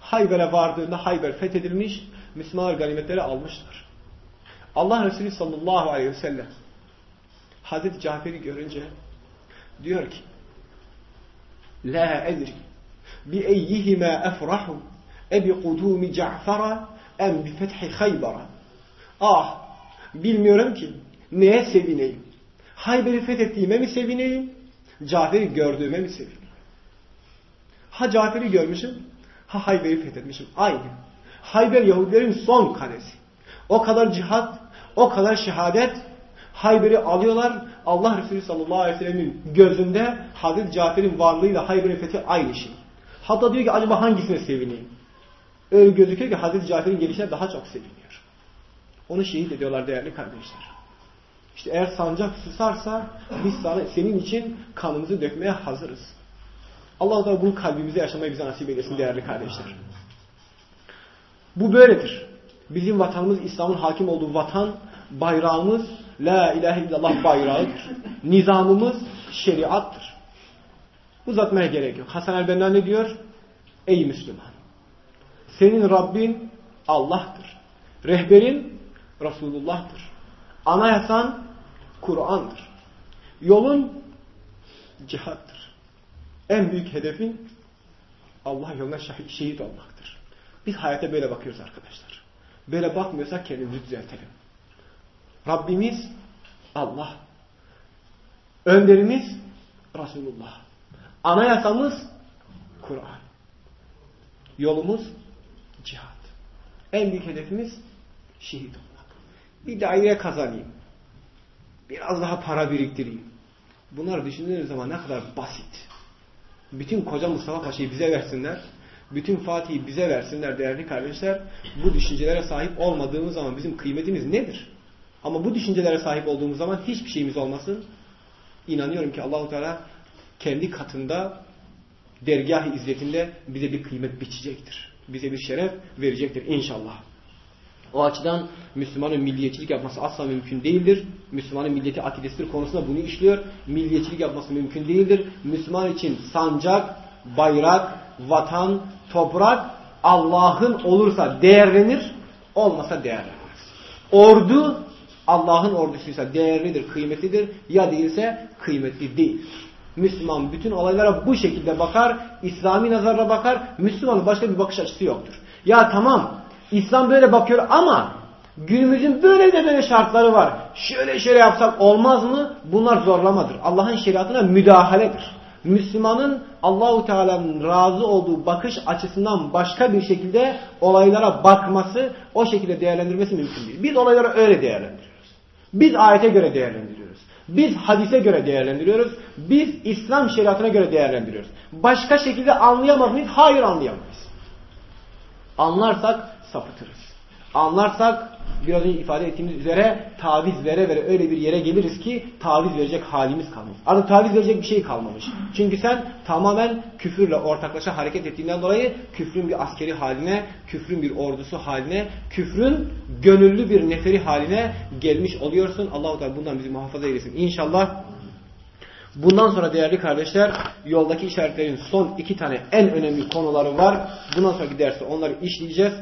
A: Hayber'e vardığında Hayber fethedilmiş. Müslümanlar ganimetleri almışlar. Allah Resulü sallallahu aleyhi ve sellem Hazreti Cafer'i görünce diyor ki La edri bi eyyihima efrahu ebi kudumi Ca'fara em bi fethi Hayber'a Ah bilmiyorum ki neye sevineyim. Hayber'i fethettiğime mi sevineyim? Cafer'i gördüğüme mi sevineyim? Ha Cafer'i görmüşüm, ha Hayber'i fethetmişim. Aynı. Hayber Yahudilerin son kalesi. O kadar cihat, o kadar şehadet, Hayber'i alıyorlar. Allah Resulü sallallahu aleyhi ve sellemin gözünde Hazreti Cafer'in varlığıyla Hayber'in fethi aynı şey. Hatta diyor ki acaba hangisine sevineyim? Öyle gözüküyor ki Hazreti Cafer'in gelişine daha çok seviniyor. Onu şehit ediyorlar değerli kardeşler. İşte eğer sancak susarsa biz sana, senin için kanımızı dökmeye hazırız. Allah da bunu kalbimize yaşamayı bize nasip eylesin değerli kardeşler. Bu böyledir. Bizim vatanımız İslam'ın hakim olduğu vatan, bayrağımız La ilahe illallah bayrağıdır. Nizamımız şeriattır. Uzatmaya gerek yok. Hasan el-Benna ne diyor? Ey Müslüman! Senin Rabbin Allah'tır. Rehberin Resulullah'tır. Anayasan Kur'an'dır. Yolun cihattır. En büyük hedefin Allah yoluna şehit olmaktır. Biz hayata böyle bakıyoruz arkadaşlar. Böyle bakmıyorsak kendimizi düzeltelim. Rabbimiz Allah. Önderimiz Resulullah. Anayasamız Kur'an. Yolumuz cihat. En büyük hedefimiz şehit olmak. Bir daire kazanayım. Biraz daha para biriktireyim. Bunlar düşündüğünüz zaman ne kadar basit. Bütün koca Mustafa Paşa'yı bize versinler. Bütün Fatih'i bize versinler değerli kardeşler. Bu düşüncelere sahip olmadığımız zaman bizim kıymetimiz nedir? Ama bu düşüncelere sahip olduğumuz zaman hiçbir şeyimiz olmasın. İnanıyorum ki Allahu Teala kendi katında dergah izzetinde bize bir kıymet biçecektir. Bize bir şeref verecektir inşallah. O açıdan Müslümanın milliyetçilik yapması asla mümkün değildir. Müslümanın milliyeti akidesidir konusunda bunu işliyor. Milliyetçilik yapması mümkün değildir. Müslüman için sancak, bayrak, vatan, toprak Allah'ın olursa değerlenir, olmasa değerlenmez. Ordu Allah'ın ordusuysa değerlidir, kıymetlidir. Ya değilse kıymetli değil. Müslüman bütün olaylara bu şekilde bakar, İslami nazarla bakar. Müslümanın başka bir bakış açısı yoktur. Ya tamam, İslam böyle bakıyor ama günümüzün böyle de böyle şartları var. Şöyle şöyle yapsak olmaz mı? Bunlar zorlamadır. Allah'ın şeriatına müdahaledir. Müslümanın Allahu Teala'nın razı olduğu bakış açısından başka bir şekilde olaylara bakması, o şekilde değerlendirmesi mümkün değil. Biz olayları öyle değerlendiriyoruz. Biz ayete göre değerlendiriyoruz. Biz hadise göre değerlendiriyoruz. Biz İslam şeriatına göre değerlendiriyoruz. Başka şekilde anlayamaz mıyız? Hayır anlayamayız. Anlarsak sapıtırız. Anlarsak biraz önce ifade ettiğimiz üzere taviz vere vere öyle bir yere geliriz ki taviz verecek halimiz kalmaz. Artık taviz verecek bir şey kalmamış. Çünkü sen tamamen küfürle ortaklaşa hareket ettiğinden dolayı küfrün bir askeri haline, küfrün bir ordusu haline, küfrün gönüllü bir neferi haline gelmiş oluyorsun. Allah-u Teala bundan bizi muhafaza eylesin. İnşallah Bundan sonra değerli kardeşler yoldaki işaretlerin son iki tane en önemli konuları var. Bundan sonraki derste onları işleyeceğiz.